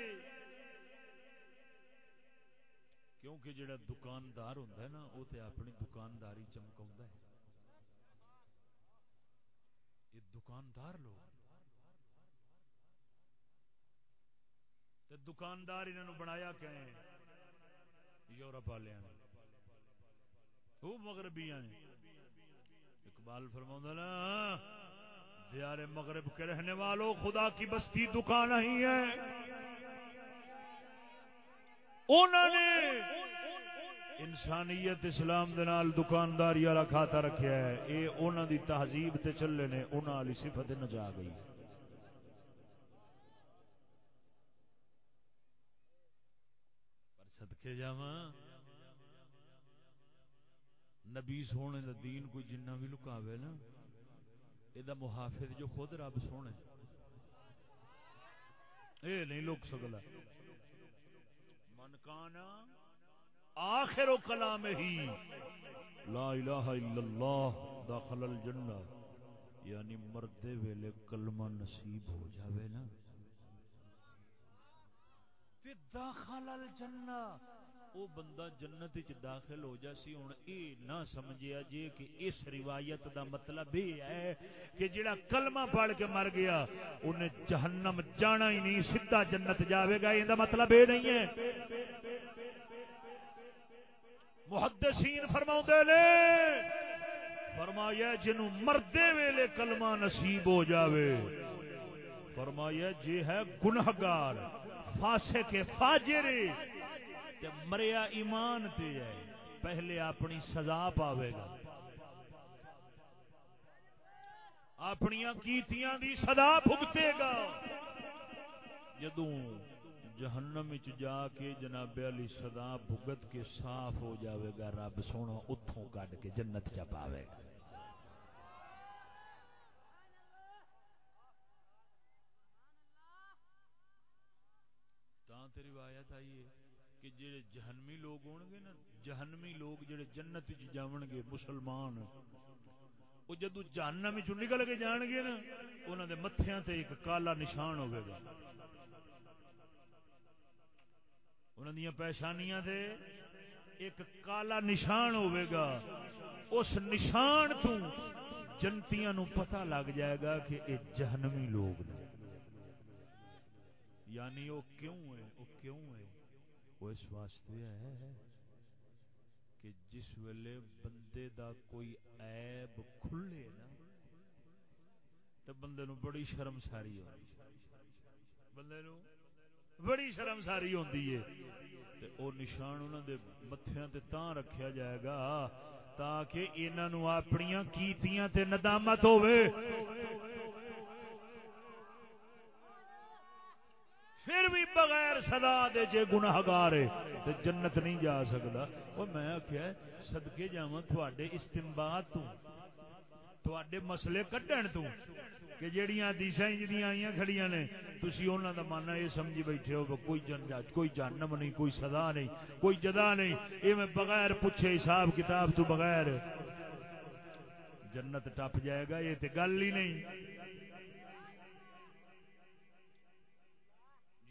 کیونکہ جڑا دکاندار ہوتا ہے نا وہ تو اپنی دکانداری چمکا ہے۔ یہ دکاندار لوگ تے دکاندار انہوں بنایا کہ یورپ والے وہ مغربیاں نے اقبال فرما نا دیار مغرب کے رہنے والوں، خدا کی بستی دکان ہی ہے۔ انہوں نے انسانیت اسلام دنال دکانداری والا کھاتا رکھیا ہے۔ اے انہوں دی تہذیب تے چلے نے انہوں والی صفت نہ جا گئی۔ پر صدقے جاواں۔ نبی سونے دا دین کوئی جنہ بھی لکاوے نا یہ محافظ جو خود رب سونے۔ اے نہیں لوک سکتا من کانا آخر کلام ہی۔ لا الہ الا اللہ، داخل الجنہ۔ یعنی مردے ویلے کلمہ نصیب ہو جاوے نا۔ داخل الجنہ۔ او بندہ جنت چ داخل ہو جاسی ہوں اے نہ سمجھیا جے کہ اس روایت دا مطلب یہ ہے کہ جڑا کلمہ پڑھ کے مر گیا انہیں جہنم جانا ہی نہیں، سیدھا جنت جاوے گا یہ مطلب یہ نہیں ہے۔ محدثین فرما نے، فرمایا جنوں مردے ویلے کلمہ نصیب ہو جاوے۔ فرمایا جی ہے گنہگار فاسے کے فاجرے تے مریا ایمان تے ہے، پہلے اپنی سزا پاوے گا۔ اپنی کیتیاں دی سزا بھگتے گا۔ جدوں جہنم جا کے جناب علی سدا بھگت کے صاف ہو جاوے گا، رب سونا اتوں کڈ کے جنت چ پاوے گا۔ روایت آئی ہے۔ کہ جڑے جہنمی لوگ ہون گے نا، جہنمی لوگ جڑے جنت چ جاون گے، مسلمان. وہ جدو جہنم چ نکل کے جان گے نا انہوں دے متھیاں تے ایک کالا نشان ہوئے گا. انہوں دیا پیشانیاں تے ایک کالا نشان ہوئے گا. اس نشان تو جنتیاں نو پتہ لگ جائے گا کہ یہ جہنمی لوگ نے. یعنی وہ کیوں ہے؟ وہ کیوں ہے؟ وہ اس واسطے ہے کہ جس ویلے بندے دا کوئی عیب کھلے نا، تو بندے نو بڑی شرم ساری ہو بندے نو بڑی شرم ساری ہوتی ہے۔ وہ نشان انہوں دے متھیاں تے تاں رکھیا جائے گا تاکہ انہوں اپنی کیتیاں تے ندامت ہوئے پھر بھی بغیر سدا دے جے گناہگار تے جنت نہیں جا سکتا وہ میں آخیا سدکے جا تھوڑے استمباد تو، تھوڑے مسئلے کڈن تو، کہ جہیا دیسا جدیاں آئی کھڑی نے تھی انہوں کا ماننا یہ سمجھی بیٹھے ہو کوئی جن کوئی جنم نہیں، کوئی سدا نہیں، کوئی جدا نہیں، یہ میں بغیر پوچھے حساب کتاب تو بغیر جنت ٹپ جائے گا، یہ تو گل ہی نہیں۔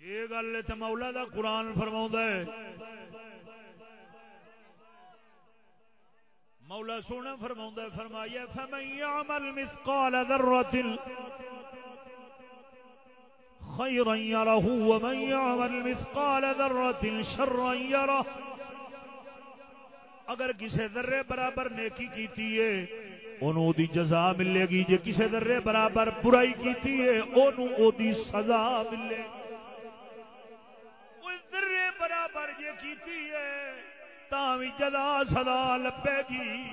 یہ گل مولا دا قرآن فرما ہے۔ مولا سونا فرما فرمایا، فمن يعمل مثقال ذرة خيرا يره، ومن يعمل مثقال ذرة شرا يره۔ اگر کسی ذرے برابر نیکی کیتی ہے، انہوں دی جزا ملے گی۔ جے کسی ذرے برابر برائی کیتی ہے، انہوں او دی سزا ملے گی۔ کیتی ہے جدا سدا لبے گی۔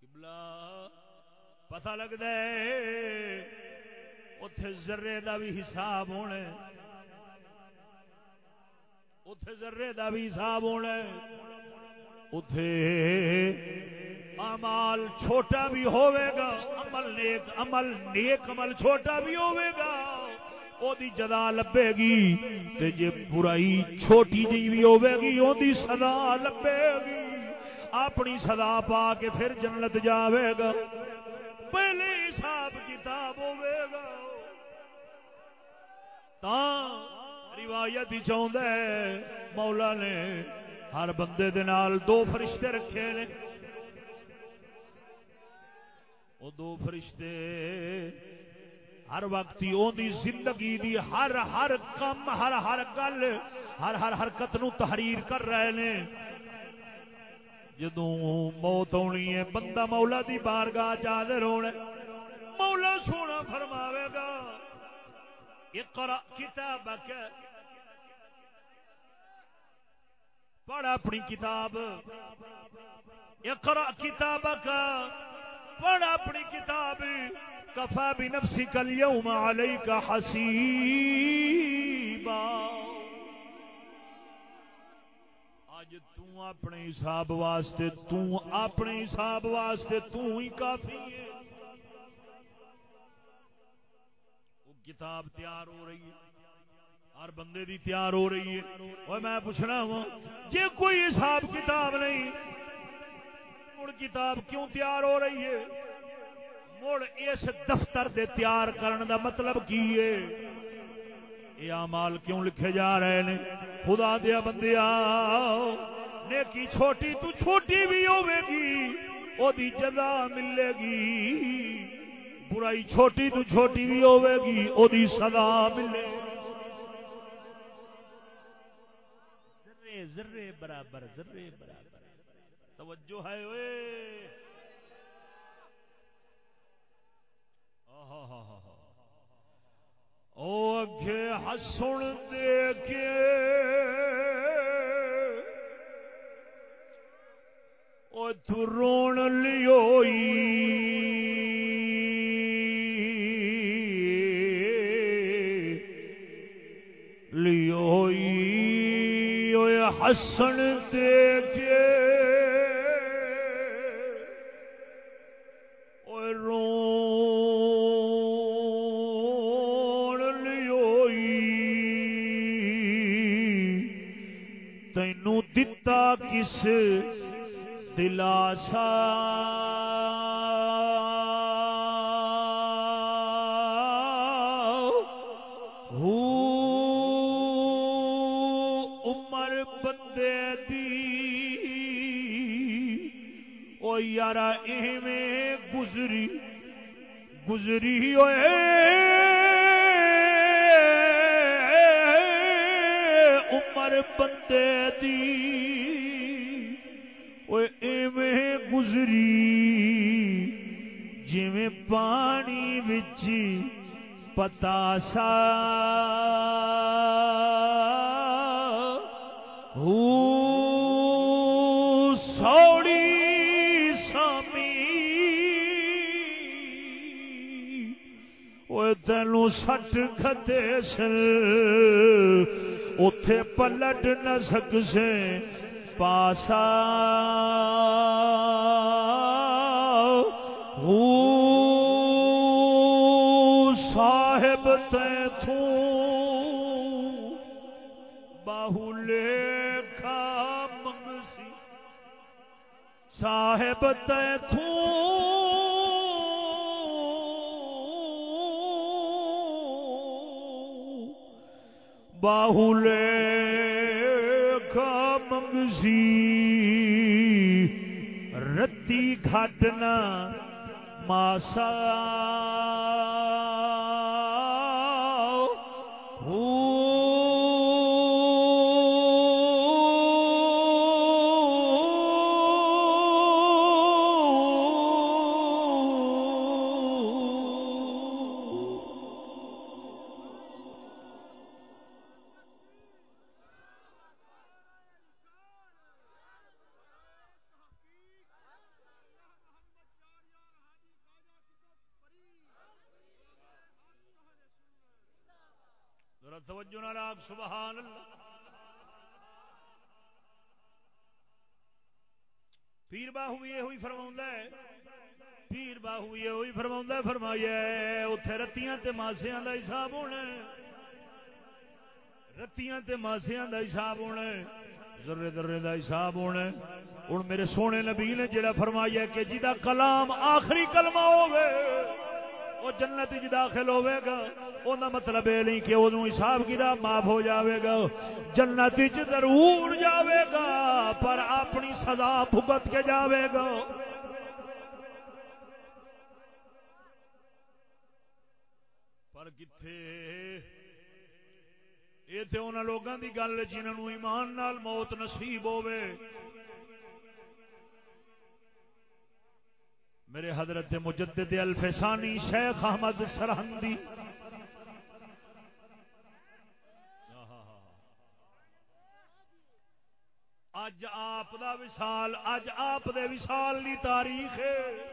قبلہ پتہ لگتا ہے اتے ذرے دا بھی حساب ہونا اتے ذرے دا بھی حساب ہونا اتے امال چھوٹا بھی ہوئے گا، عمل نیک عمل نیک، عمل چھوٹا بھی ہوئے گا۔ او دی جدا لبے گی تے جے برائی چھوٹی جی بھی ہوے گی او دی سزا لبے گی اپنی سزا پا کے پھر جنت جاوے گا پہلے حساب کتاب ہوے گا تا روایت ہی چاہتا ہے، مولا نے ہر بندے دے نال دو فرشتے رکھے نے۔ وہ دو فرشتے ہر وقت دی زندگی دی ہر ہر کم، ہر ہر گل، ہر ہر حرکت نو تحریر کر رہے نے۔ جدو موت ہونی ہے، بندہ مولا دی بارگاہ چادر ہونا مولا سونا فرماوے گا اقرا کتابک۔ پڑھ اپنی کتاب۔ اقرا کتابک۔ پڑھ اپنی کتاب۔ کفا بھی نفسی کل یوم علیہ کا حسیبا اج اپنے حساب واسطے اپنے حساب واسطے ہی کافی ہے۔ کتاب تیار ہو رہی ہے۔ ہر بندے دی تیار ہو رہی ہے۔ اور میں پوچھنا ہوں جی کوئی حساب کتاب نہیں کتاب کیوں تیار ہو رہی ہے؟ مڑ اس دفتر دے تیار کرن دا مطلب کی ہے؟ یہ امال کیوں لکھے جا رہے ہیں خدا دیا بندیا نیکی چھوٹی تو چھوٹی بھی ہوے گی، او دی جزا ملے گی۔ برائی چھوٹی تو چھوٹی بھی ہوے گی، او دی سزا ملے ذرے ذرے برابر ذرے برابر۔ توجہ ہے اوے او اگے ہسن دے کے او ترون لیوئی لیوئی او ہسن دے دتا کس دلاسا عمر بندے دی او یار ایویں گزری گزری ہوئے۔ عمر بندے دی ایویں گزری جی پانی بچ پتاسا سوڑی سامی وہ تینوں سٹ کھتے سر اتے پلٹ نہ سک سے پاسا صاحب تے باہو لے منگسی۔ صاحب تے باہو لے منگسی رتی گھٹنا ماسا باہو فرما ہے۔ پیر باہو یہ فرما فرمایا اتے رتیاں تے ماسیاں دا حساب ہونا رتیاں تے ماسیاں دا حساب ہونا ذرے ذرے دا حساب ہونا ہوں میرے سونے نبی نے جڑا فرمایا کہ جی جہاں کلام آخری کلمہ ہوگا وہ جنت چ داخل ہوے گا۔ وہ مطلب یہ نہیں کہ ادو حساب کتاب معاف ہو جاوے گا۔ جنت چ ضرور جاوے گا، پر اپنی سزا بھگت کے جاوے گا۔ پر کتنے یہ تو ان لوگوں کی گل جنہوں ایمان نال موت نصیب ہوے میرے حضرت مجدد الفسانی شیخ احمد سرحندی اج آپ دا وصال اج آپ دے وصال دی تاریخ ہے۔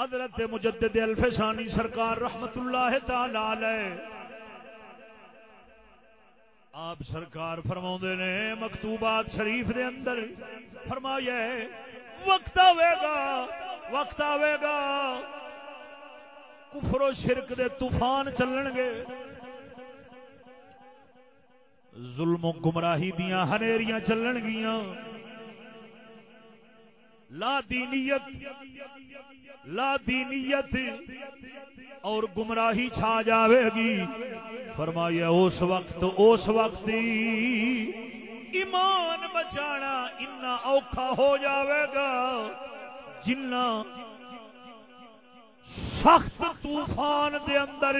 حضرت مجدد الفسانی سرکار رحمت اللہ تعالی علیہ۔ آپ سرکار فرما نے مکتوبات شریف دے اندر۔ فرمایا وقت آئے گا وقت آئے گا کفر و شرک دے طوفان چلن گے۔ ظلم و گمراہی دیا ہنیریاں چلن گیا لا دینیت لا دینیت اور گمراہی چھا جاوے گی۔ فرمایا، اس وقت اس وقت ایمان بچانا اتنا اوکھا ہو جاوے گا۔ جنا سخت طوفان دے اندر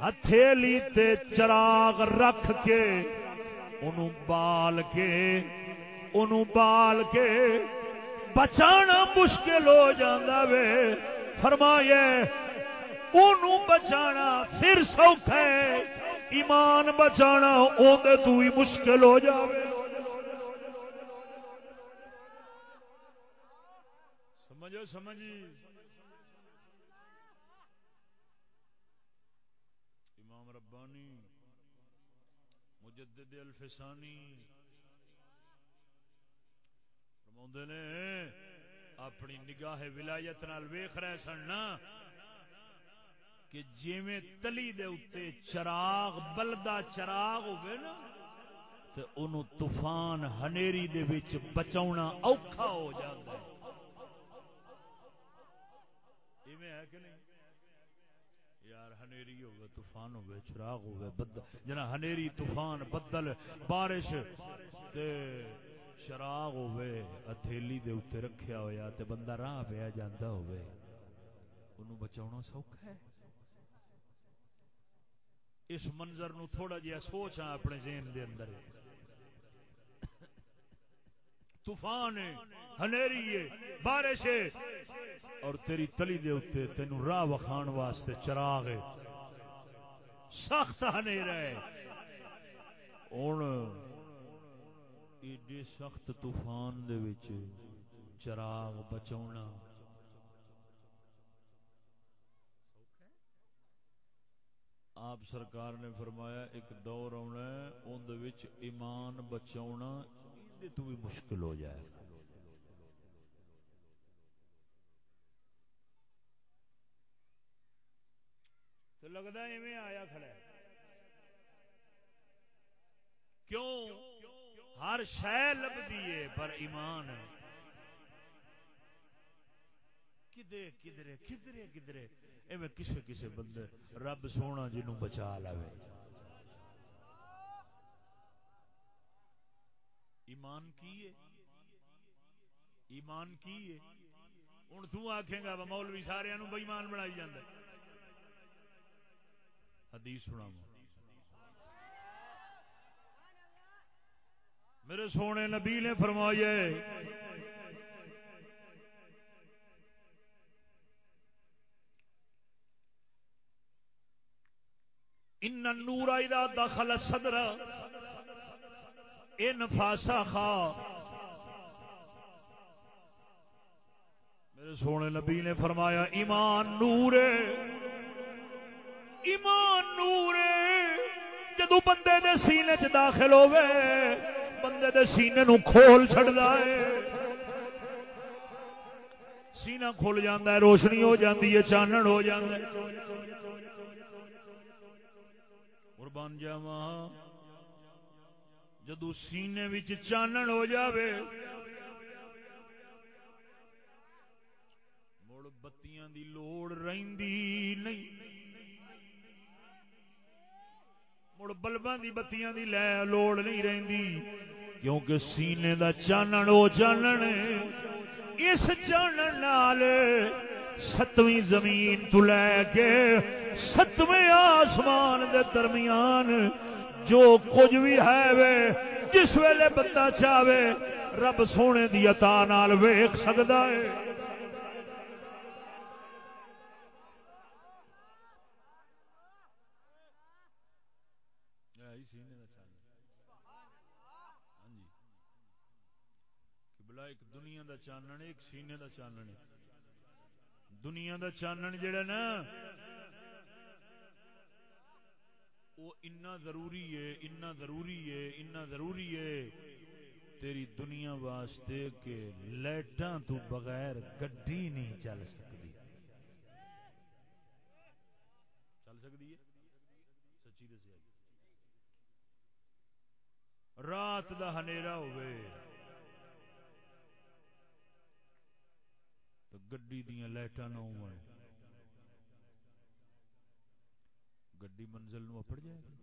ہتھیلی تے چراغ رکھ کے انہوں بال کے، انہوں بال کے بچانا مشکل ہو جاندہ وے۔ فرمائے، انہوں بچانا پھر سوکھا ہے۔ ایمان بچانا او دے تو ہی مشکل ہو جاوے۔ سمجھو، سمجھی۔ امام ربانی، مجدد الفسانی نے، اپنی نگاہ ولایت نال ویخ رہے سن نا۔ کہ جیویں تلی دے اتے چراغ بلدا چراغ ہوئے نا، تے انہوں طوفان ہنیری دے وچ بچاونا اوکھا ہو جاتا ہے۔ ایویں ہے کہ نہیں؟ یار ہنیری ہوگا طوفان ہوگا چراغ ہوگا بدل جنا ہنیری طوفان بدل، بارش، تے چراغ ہوئے اتھیلی دے اتنے رکھیا ہویا، تے بندہ راہ پیا جاندہ ہوئے انہوں بچاؤنا سوکھا ہے؟ اس منظر نو تھوڑا جہا سوچ ہاں اپنے ذہن دے اندر۔ طوفان ہے، ہنیری ہے، بارش ہے۔ اور تیری تلی دے اتنے تین راہ وکھان واسطے چراغ ہے۔ سخت ہنیرا ہے۔ ہوں ایڈے سخت طوفان دے وچ چراغ بچاؤنا آپ سرکار نے فرمایا ایک دور آنا اندر ایمان بچاؤنا تو بھی مشکل ہو جائے گا۔ تو لگتا ایویں آیا کھڑا ہے۔ کیوں؟ ہر شہ لبھی ہے، پر ایمان کدرے کدرے کدرے کدرے ایویں کسے کسے بندے رب سونا جنوں بچا لے ایمان کی ہے؟ ایمان کی ہے؟ ہوں تکھے گا مولوی سارے بئیمان بنائی جاندے حدیث سنا میرے سونے نبی نے فرمایا ان نور اذا دخل الصدر ان فاسا خا. میرے سونے نبی نے فرمایا، ایمان نور ایمان نور جدو بندے دے سینے چ داخل ہوے بندے دے سینے نو کھول چڑتا ہے۔ سینہ کھل جاتا ہے، روشنی ہو جاتی ہے، چانن ہو جاتا ہے قربان جاوا جدو سینے وچ چانن ہو جاوے، مڑ بتیاں دی لوڑ رہندی نہیں۔ مڑ بلباں دی بتیاں دی لے لوڑ نہیں رہندی، کیونکہ سینے دا چانن او چانن اس چانن نال ستویں زمین تو لے کے ستویں آسمان دے درمیان جو کچھ بھی ہے وے، جس ویلے بندہ چاہے، رب سونے دی عطا نال ویکھ سکدا ہے۔ ہاں جی۔ ایک دنیا دا چانن، ایک سینے دا چانن دنیا دا چانن جڑا نا، وہ اتنا ضروری ہے اتنا ضروری ہے اتنا ضروری ہے۔ تیری دنیا واسطے کہ لائٹاں تو بغیر گڈی نہیں چل سکتی۔ چل سکتی ہے؟ سچی دسیا۔ رات دا ہنیرا ہوئے۔ تو گڈی دیا لائٹاں نہ ہو گڈی منزل نو اپڑ جائے گی۔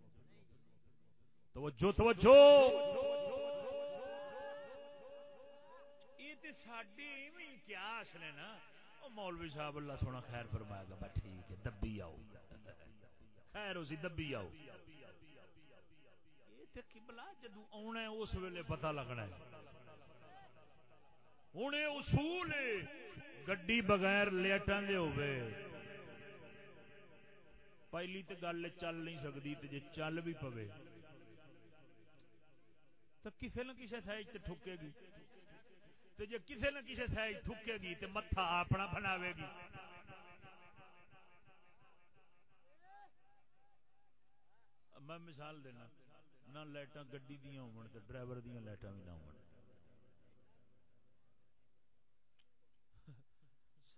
توجہ توجہ! یہ ساڈی کیا اصل ہے نا مولوی صاحب اللہ سونا خیر فرمایا گا ٹھیک ہے، دبی آؤ۔ خیر اسی دبی آؤ۔ یہ بلا جدو آنا اس ویلے پتہ لگنا ہے۔ ہوں اصول گڈی بغیر لیٹان دے ہوئے پہلی تو گل چل نہیں سکتی جی چل بھی پوے تو کسی نہ کسی سائز ٹھکے گی تو جی کسی نہ کسی سائز ٹھکے گی تو متھا اپنا بناوے گی میں مثال دینا نہ لائٹاں گڈی دیا ہو ڈرائیور دیا لائٹاں بھی نہ ہو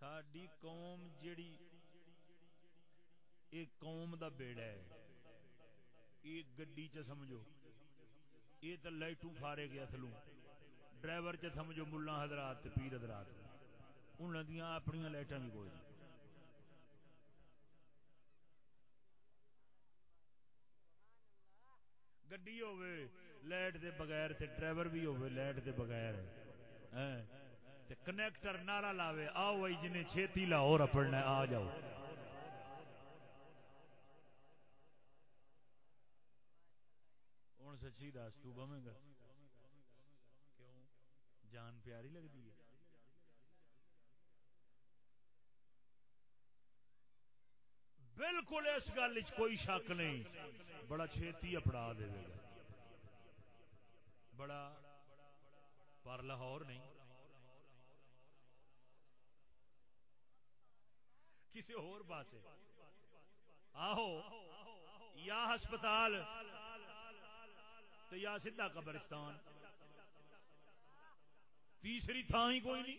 ساری قوم جڑی ایک قوم دا بیڑا ہے۔ ایک گڈی چ سمجھو۔ یہ تو لائٹوں فارے گیا تھلو ڈرائیور چ سمجھو ملا حضرات پیر حضرات۔ انہوں دیا اپنی لائٹاں بھی کوئی۔ گڈی ہوے لائٹ دے بغیر تے ڈرائیور بھی ہوے لائٹ دے بغیر۔ ہاں۔ تے کنیکٹر نعرہ لاوے، آؤ بھائی جنہیں چھتی لاہور اپڑنا آ جاؤ۔ ہوں سچی دس تو بویں گا۔ کیوں؟ جان پیاری لگتی ہے۔ بالکل اس گل کوئی شک نہیں۔ بڑا چھیتی اپڑا دے گا۔ بڑا پر لاہور نہیں۔ کسی اور پاسے آہو، یا ہسپتال تو یا سیدھا قبرستان۔ تیسری تھان ہی کوئی نہیں۔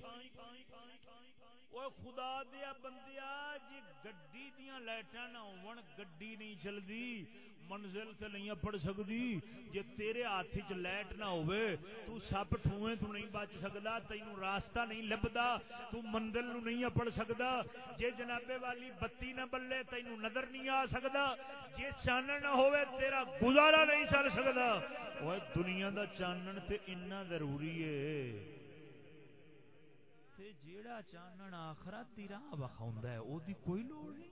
وہ خدا دیا بندیا جی گڈی دیا لائٹاں نہ ہون، گڈی نہیں چلدی، منزل تے نہیں پڑ سکتی جے تیرے ہاتھ چ لائٹ نہ ہوئے تو سپ ٹھوئے تو نہیں بچ سکدا تینوں راستہ نہیں لبدا، تو منزل نو نہیں پڑ سکدا۔ جے جنابے والی بتی نہ بلے تینوں نظر نہیں آ سکدا۔ جے چانن نہ ہوئے تیرا گزارا نہیں چل سکدا۔ اوے دنیا دا چانن تے اتنا ضروری ہے۔ تے جیڑا چانن آخرت دی راہ وکھاوندا ہے، او دی کوئی لوڑ نہیں۔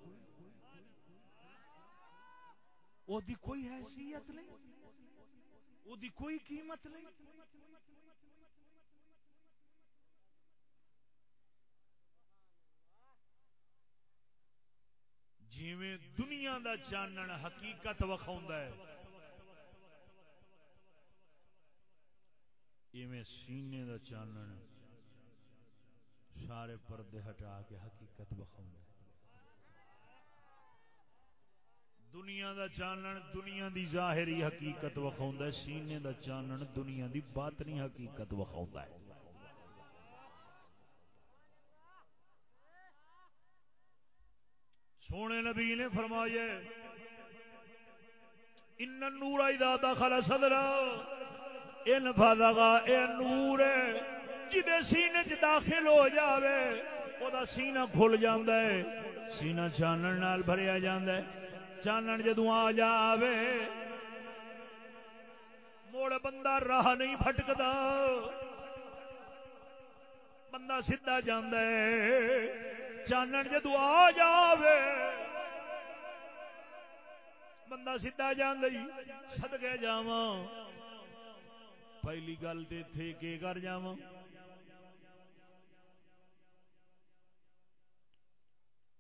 او دی کوئی حیثیت نہیں۔ او دی کوئی قیمت نہیں۔ جیویں دنیا دا چانن حقیقت وکھاوندا ہے، ایویں سینے دا چانن سارے پردے ہٹا کے حقیقت بخاؤں دنیا دا چانن دنیا دی ظاہری حقیقت وکھاوندا ہے، سینے دا چانن دنیا دی باطنی حقیقت وکھاوندا ہے۔ سونے نبی نے فرمایا، ان النور اذا دخل صدر ان فضغا اے نور جدے سینے چ داخل ہو جاوے او دا سینہ کھل جاندا ہے، سینہ چانن نال بھریا جاندا ہے۔ چانن جدو آ جاوے، موڑ بندہ راہ نہیں پھٹکدا۔ بندہ سیدھا جاندا ہے۔ چانن جدو آ جاوے، بندہ سیدھا جاندا ہی صدقے جاواں۔ پہلی گل تے تھے کے کر جاواں۔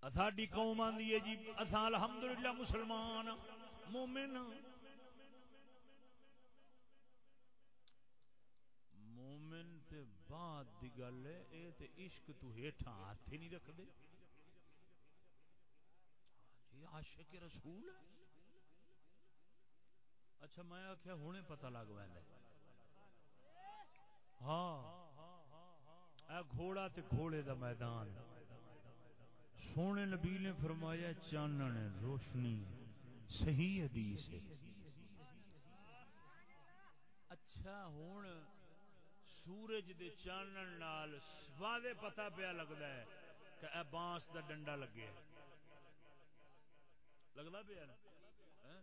ساری قوم آدھی ہے جی اصا الحمدللہ مسلمان، مومن۔ مومن تے بعد دی گل ہے، اے تے عشق تو ہیٹھا ہاتھ ہی نہیں رکھ دے ہاں جی عاشق رسول۔ ہے اچھا میں آخیا ہوں پتہ لگ ویندے ہاں۔ اے گھوڑا تے گھوڑے دا میدان۔ سونے نبی نے فرمایا چانن روشنی، صحیح حدیث ہے۔ اچھا ہوں سورج دے چانن نال واضح پتا پیا لگتا ہے کہ اے بانس دا ڈنڈا لگے لگتا پیا نا؟ ہاں؟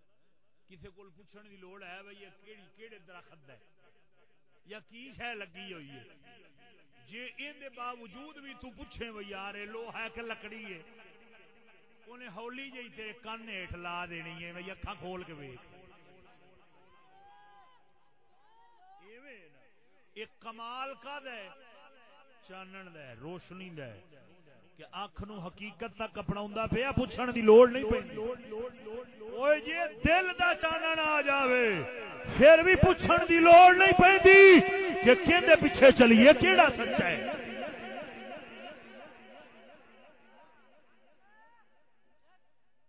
کسی کو پوچھنے کی لوڑ ہے بھائی کیڑی کیڑے درخت ہے؟ یا کی شہ لگی ہوئی ہے؟ جی ان باوجود بھی تو پوچھے بھائی یار لو ہے کہ لکڑی ہے۔ انہیں ہولی جی تیرے کن ہیٹ لا دینی ہے بھائی اکھا کھول کے ویک ایک کمال کا دے چانن دے، روشنی دے۔ کہ اکھ نو حقیقت تک اپنا پیا پوچھنے دی لوڑ نہیں پی جی دل دا چانن آ جاوے، پھر بھی پوچھنے دی لوڑ نہیں پی کہ کہندے پیچھے چلیے، کیڑا سچا ہے؟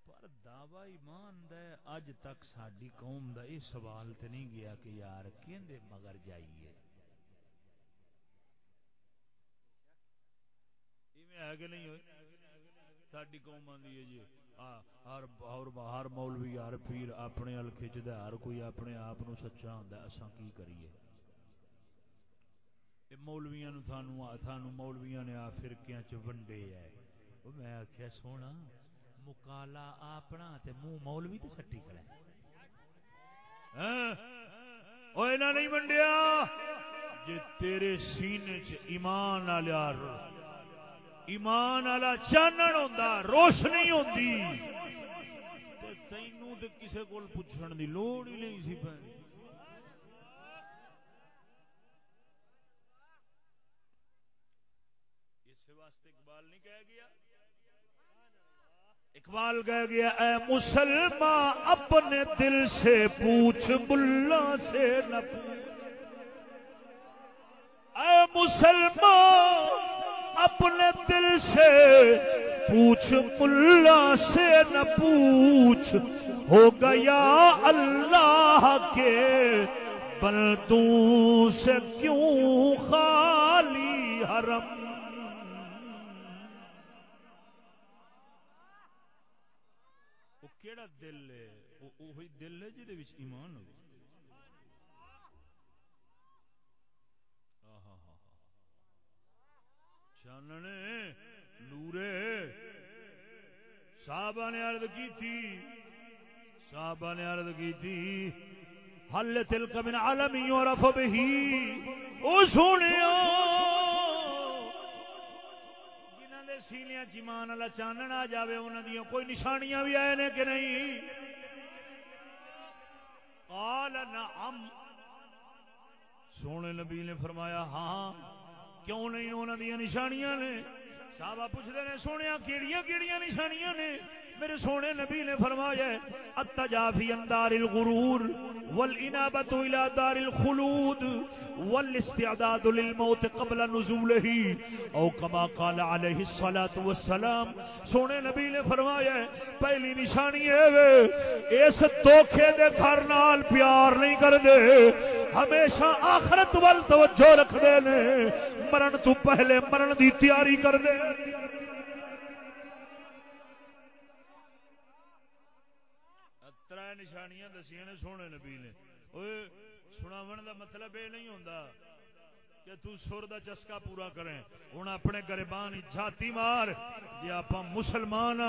پر دعوی ایمان دے، اج تک ساری قوم دا یہ سوال تے نہیں گیا کہ یار کہندے مگر جائیے۔ ہے کہ نہیں ہوئے ساری قوم آدھی ہے جی۔ ہر ہر ہر مولوی، ہر پیر اپنے ال کھچد ہر کوئی اپنے آپ سچا ہوں اصا کی کریے؟ مولویا سانو سانو مولویا نے آ فرقیا چ ونڈے ہے۔ میں آخیا سونا، مکالا اپنا تے منہ مولوی تے سٹی کرے ہاں؟ نہیں ونڈیا۔ جی تیرے سینے چ ایمان آلیا ایمان والا چانن ہوتا روشنی ہوتی تینوں تے کسے کول پوچھن دی لوڑ ہی نہیں سی پی کہہ گیا اقبال کہہ گیا، اے مسلمان اپنے دل سے پوچھ، ملا سے نہ پوچھ۔ اے مسلمان اپنے دل سے پوچھ، ملا سے نہ پوچھ۔ ہو گیا اللہ کے بلدوں سے کیوں خالی حرم؟ کیڑا دل ہے وہ وہی دل ہے جہد ایمان ہو چاننے نورے صحابہ نے عرض کی تھی صحابہ نے عرض کی تھی حل تلک من عالم یعرف به او سونیا جنہاں دے چمان والا چانن آ جاوے، انہاں دی کوئی نشانیاں بھی آئے نے کہ نہیں؟ قال نعم۔ سونے نبی نے فرمایا ہاں کیوں نہیں انہوں دیا نشانیاں نے؟ صحابہ پوچھتے ہیں سونے کیڑیاں کیڑیاں نشانیاں نے؟ میرے سونے نبی نے فرمایا التجافی اندار الغرور والانابت الى دار الخلود والاستعداد للموت قبل نزوله او كما قال عليه الصلاه والسلام۔ سونے نبی نے فرمایا پہلی نشانی ہے اس دھوکے دے گھر نال پیار نہیں کردے ہمیشہ آخرت ول توجہ رکھدے نے مرن تو پہلے مرن دی تیاری کردے نشانیاں دسیاں نے سونے نبی نے سناو دا مطلب یہ نہیں ہوتا کہ تو سر دا چسکا پورا کریں ہوں اپنے گربان جاتی مار جی آپ مسلمان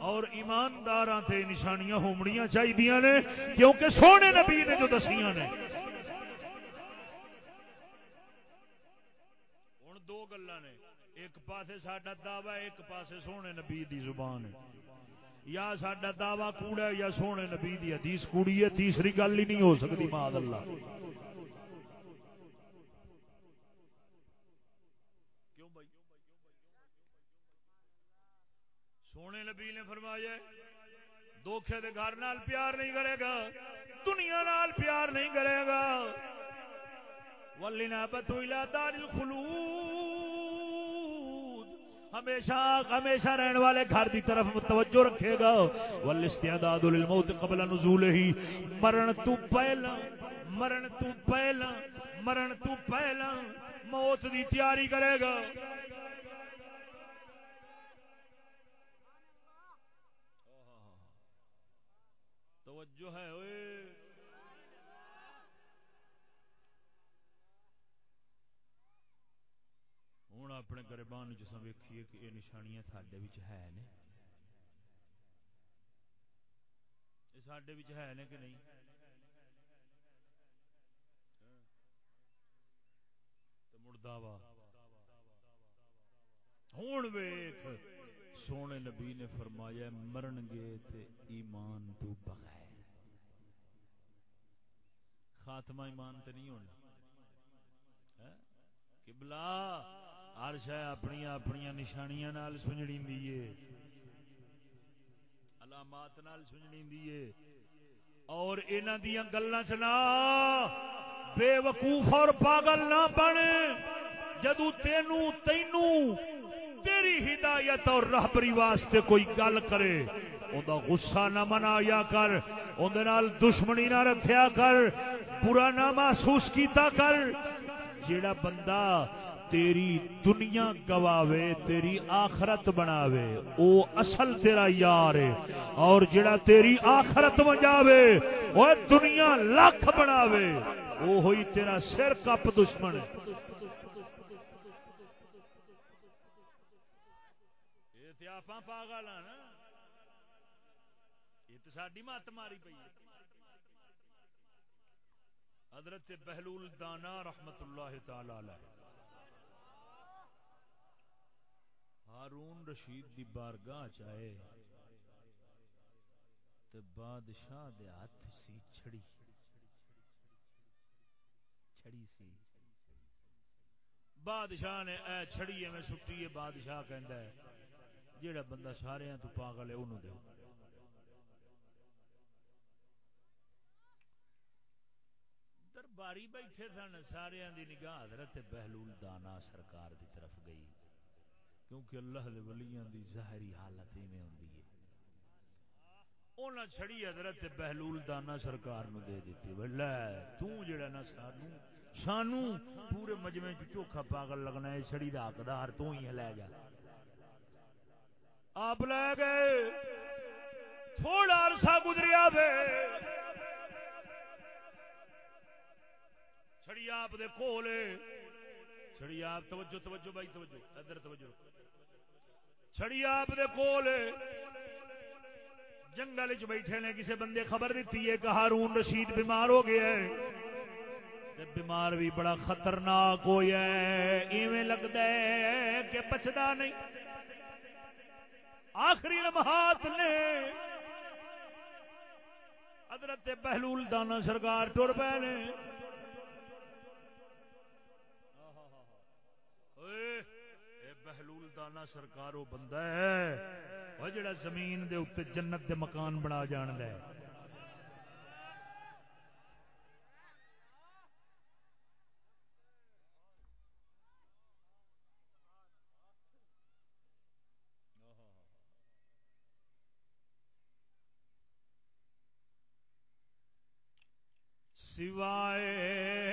اور ایماندار تے نشانیاں ہومنیاں چاہیے نے کیونکہ سونے نبی نے جو دسیاں نے ہوں دو گلا نے ایک پاسے ساڈا دعوی ایک پاسے سونے نبی دی زبان ہے یا سڈا دعوی کوڑا یا سونے نبی دی حدیث کوڑی ہے، تیسری گل ہی نہیں ہو سکتی ماد اللہ۔ کیوں بھائی؟ سونے نبی نے فرمایا دھوکھے دے گھر نال پیار نہیں کرے گا، دنیا نال پیار نہیں کرے گا۔ ولنا بتو دار الخلود۔ ہمیشہ ہمیشہ رہن والے گھر دی طرف توجہ رکھے گا۔ والاستعداد للموت قبل نزوله۔ مرن تو پہلا، مرن تو پہلا، مرن تو پہلا موت دی تیاری کرے گا۔ توجہ ہے اوئے۔ ہوں اپنے گربان جسا ویکھیے کہ یہ نشانیاں سڈے ہے نے۔ سڈے ہے نے کہ نہیں؟ مڑدا وا۔ ہوں ویخ سونے نبی نے فرمایا مرن گے تے ایمان تو بغیر۔ خاتمہ ایمان تے نہیں ہونا۔ ہاں؟ قبلہ۔ ہر شہ اپنی اپنی نشانیاں نال سنجڑی دیے علامات نال سنجڑی دیے اور انہاں دیاں گلاں چ نہ بے وقوف اور پاگل نہ بن۔ جدو تینو تینو تیری ہدایت اور رہبری واسطے کوئی گل کرے، اوندا غصہ نہ منایا کر اون نال دشمنی نہ رکھیا کر، برا نہ محسوس کیتا کر۔ جیڑا بندہ تیری دنیا گواوے، تیری آخرت بناوے، او اصل تیرا یار ہے۔ اور جڑا تیری آخرت بجاوے وہ دنیا لکھ بناوے وہ ہوئی تیرا سر کپ دشمن پاگل ہاں نا۔ یہ تو ساری مت ماری پی حضرت بہلول دانا رحمت اللہ تعالی علیہ۔ ہارون رشید دی بارگاہ چاہے تے بادشاہ دے ہاتھ سی چھڑی۔ چھڑی سی۔ بادشاہ نے اے چھڑی میں سٹی ہے، بادشاہ کہندا ہے، جیڑا بندہ سارے تو پاگل ہے انہوں دے۔ درباری بیٹھے سن، سارے دی نگاہ حضرت بہلول دانا سرکار دی طرف گئی۔ کیونکہ اللہ دے ولیاں دی ظاہری حالت ایویں ہوندی ہے۔ انہاں چھڑی حضرت بہلول دانا سرکار نو دے دیتی لے، تو جڑا نا سانو سانو پورے مجمع چ چوکھا پاگل لگنا ہے، چھڑی دا حقدار تو ہی لے جا۔ آپ لے گئے، تھوڑا عرصہ گزریا بے چھڑی آپ دے کولے چھڑی آپ توجہ توجہ بھائی، توجہ، ادھر توجہ۔ چھڑی آپ دے کولے جنگل چ بیٹھے نے کسی بندے خبر دیتی ہے کہ ہارون رشید بیمار ہو گیا ہے۔ بیمار بھی بڑا خطرناک ہو ایویں لگتا ہے کہ بچتا نہیں۔ آخری لمحات نے حضرت بہلول دانا سرکار ٹر پے نے۔ بہلول دانا سرکار وہ بندہ ہے، وہ جڑا زمین دے اتنے جنت دے مکان بنا جان ہے۔ سوائے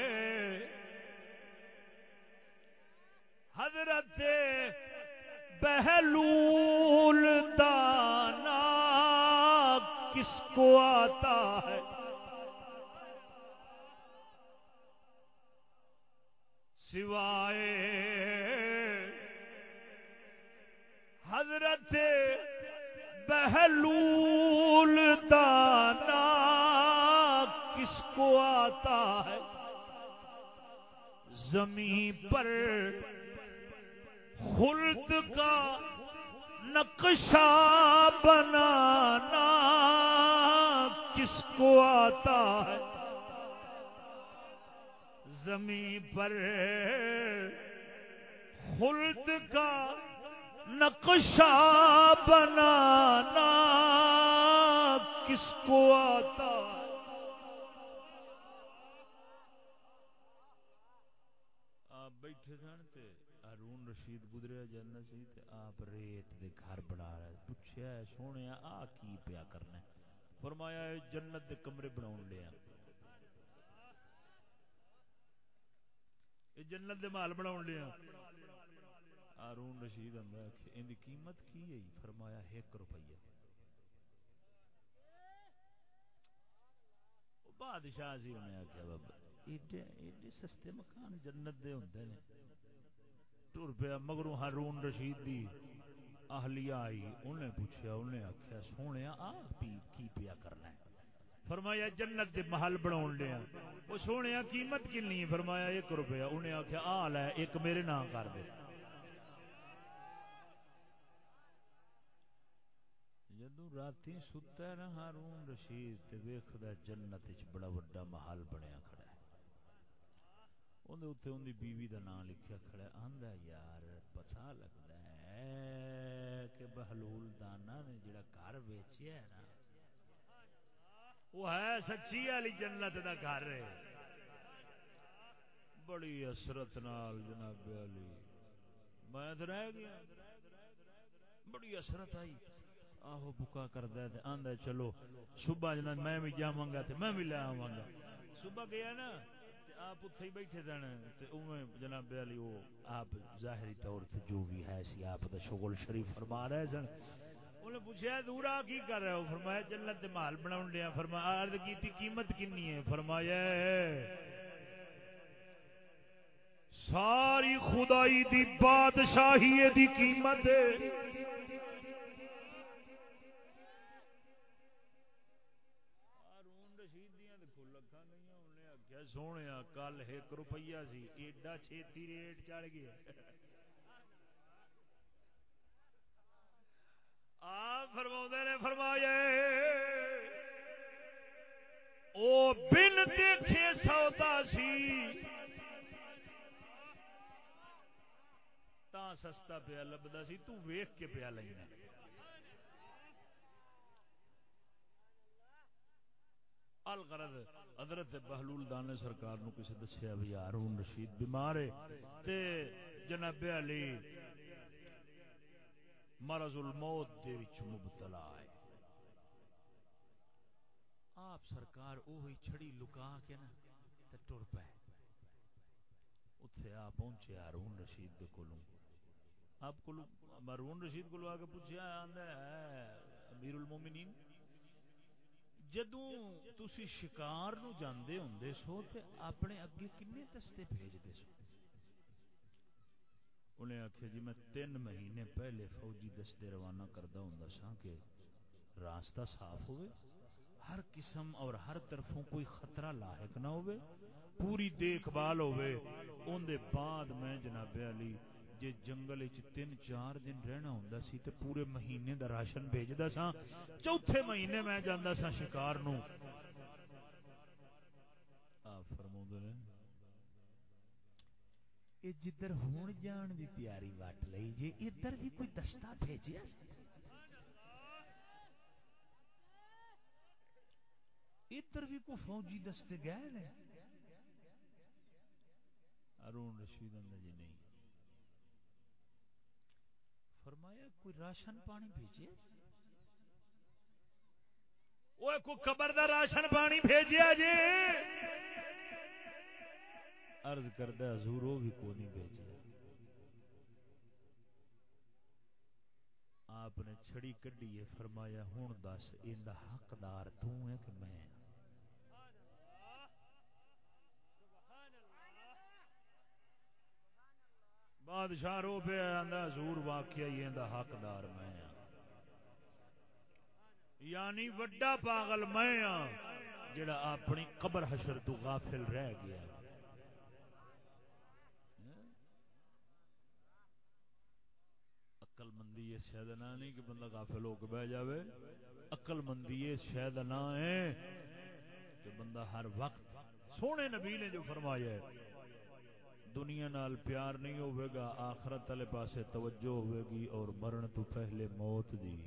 حضرت بہلول دانا کس کو آتا ہے؟ سوائے حضرت بہلول دانا کس کو آتا ہے؟ زمین پر خلد کا نقشہ بنانا کس کو آتا ہے؟ زمین پر خلد کا نقشہ بنانا کس کو آتا ہے آپ بیٹھے سن ہارون رشید جانا سی تے آپ ریت دے گھر بنا رہے پوچھیا ہے، سونے، آ کی پیا کرنا فرمایا ہے، جنت دے کمرے بنا لیا۔ یہ جنت دے مال بنا لیا۔ ہارون رشید اندر ان کی قیمت کی ہے؟ فرمایا، ایک روپیہ۔ بادشاہ سی انہیں آخیا بابا، ایڈے ایڈے سستے مکان جنت دے ہوندے نے۔ ٹر پیا مگروں ہارون رشید دی اہلیہ آئی انہیں پوچھا انہیں آخیا سونے آ پی کی پیا کرنا ہے؟ فرمایا، جنت دے محل بنا لیا وہ سونے قیمت کنی فرمایا، ایک روپیہ۔ انہیں آخیا آ لے، ایک میرے نام کر دے۔ جدو رات ستا ہے نا ہارون رشید ویخد جنت بڑا وڈا محل بنیا کھڑا اندر اتنے ان بیوی دا نام لکھیا کھڑا ہے آندا یار پتا لگتا ہے کہ بہلول دانا نے جڑا گھر ویچیا ہے نا وہ ہے سچی والی جنت دا گھر ہے بڑی اثرت نال جناب علی میں تو رہ گیا بڑی اثرت آئی آہو بکا کردا ہے آندا چلو صبح جنا میں بھی جاواں گا تے میں بھی لے آواں گا صبح گیا نا آپ اتھے ہی بیٹھے سن تے اوویں جناب علی وہ آپ ظاہری طور تے جو بھی ہے سی آپ دا شغل شریف فرما رہے سن۔ انہیں پوچھا دورا کی کر رہے ہو؟ فرمایا، جنت دے محل بناون لیا۔ فرمایا، عرض کی تھی قیمت کنی ہے؟ فرمایا، ساری خدائی دی بادشاہی دی قیمت سونے کل ایک روپیہ سی ایڈا چھتی ریٹ چڑھ گیا آپ فرما نے فرمایا او بن دیکھے سودا سی تا سستا پیا لبدا سی تو ویخ کے پیا لینا الغرض حضرت بہلول دانے سرکار نو کسی دسیا بھی ہارون رشید بیمار ہے۔ تے جناب علی، مرض الموت دے وچ مبتلا ہے۔ آپ سرکار اوہی چھڑی لکا کے نا، تے ٹر پے۔ اتنے آپ پہنچے ہارون رشید دے کولوں۔ آپ کو ہارون رشید کو آ کے پوچھا آندا ہے امیر المومنین جدوں تسی شکار نو جاندے ہوندے سو تے اپنے اگے کنے دستے بھیجدے سو؟ انہیں آخیا جی میں تین مہینے پہلے فوجی دستے روانہ کردہ ہوں سا کہ راستہ صاف ہوئے، ہر قسم اور ہر طرفوں کوئی خطرہ لاحق نہ ہوئے، پوری دیکھ بھال ہوئے ان دے بعد میں جناب علی جے جنگل چ تین چار دن رہنا ہوں سی تے پورے مہینے دا راشن بھیجدا سا چوتھے مہینے میں جاندا سا شکار نو آپ فرماؤں نے اے جدھر ہون جان دی تیاری وٹ لئی جے ادھر بھی کوئی دستہ بھیجیا ادھر بھی کوئی فوجی دستے گئے نے ارون رشید اندر جی نہیں فرمایا کوئی راشن پانی بھیجے وہ کوئی قبر دا راشن پانی بھیجیا جی۔ عرض کردہ حضور وہ بھی کو نہیں بھیجیا۔ آپ نے چھڑی کڈی ہے فرمایا ہوں دس ان حقدار تو ہے کہ میں بادشاہ رو پہ آندا، حضور واقعہ یہ حقدار میں ہاں یعنی وڈا پاگل میں ہاں جڑا اپنی قبر حشر تو غافل رہ گیا۔ اقل مندی یہ شاید نہ نہیں کہ بندہ غافل ہو کے بہ جاوے۔ اقل مندی یہ شاید نہ ہے کہ بندہ ہر وقت سونے نبی نے جو فرمایا ہے دنیا نال پیار نہیں ہوئے گا، آخرت والے پاسے توجہ ہوئے گی اور مرن تو پہلے موت دی۔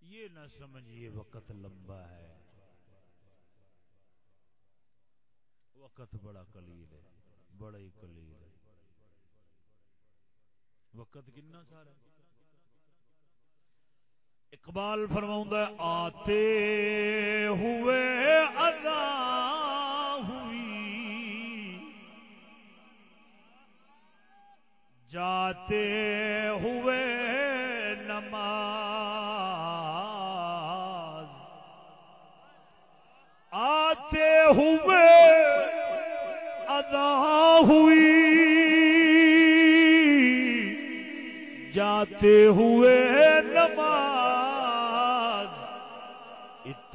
یہ نہ سمجھیے وقت لمبا ہے۔ وقت بڑا کلیل ہے، بڑا ہی کلیل ہے۔ وقت کنا سارا اقبال فرماؤں آتے ہوئے ادا ہوئی۔ جاتے ہوئے نماز۔ آتے ہوئے ادا ہوئی۔ جاتے ہوئے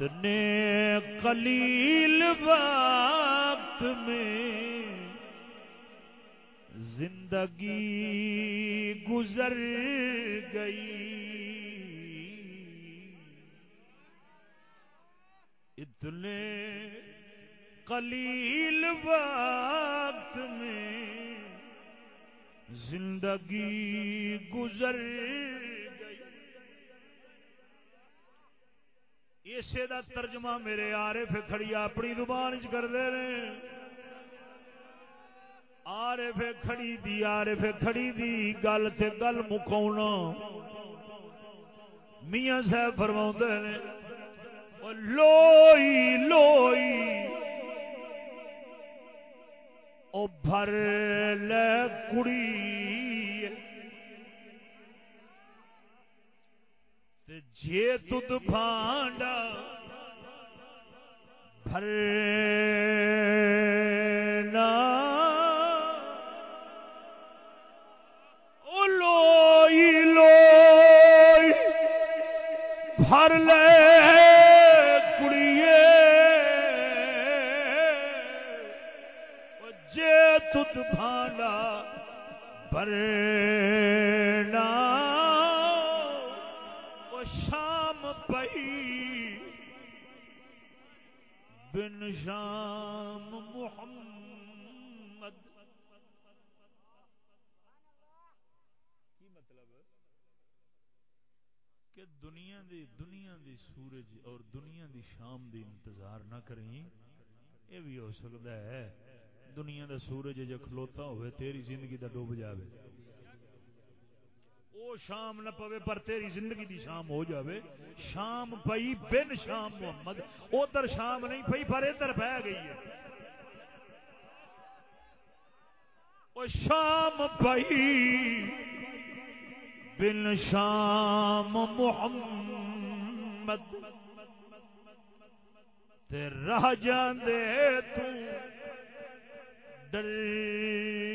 اتنے قلیل وقت میں زندگی گزر گئی۔ اتنے قلیل وقت میں زندگی گزر اسے دا ترجمہ میرے آرے پہ کھڑی اپنی زبان چ کرتے ہیں آرے پہ کھڑی دی آرے پہ کھڑی دی گل تے گل مکاؤنا میاں صاحب فرما نے لوئی لوئی۔ او بھر لے کڑی۔ جے تد بھانڈا بھرنا او لوئی لوئی بھر لے کڑیے۔ جے تد شام محمد۔ کی مطلب؟ کہ دنیا دی دنیا دی سورج اور دنیا دی شام دی انتظار نہ کریں۔ یہ بھی ہو سکتا ہے۔ دنیا دا سورج جو کھلوتا ہوئے تیری زندگی دا ڈوب جاوے۔ او شام نہ پوے، پر تیری زندگی دی شام ہو جاوے۔ شام پئی بن شام محمد۔ ادھر شام نہیں پئی، پر ادھر بہ گئی ہے۔ او شام پئی بن شام محمد۔ تے رہ جاندے تو ڈرینا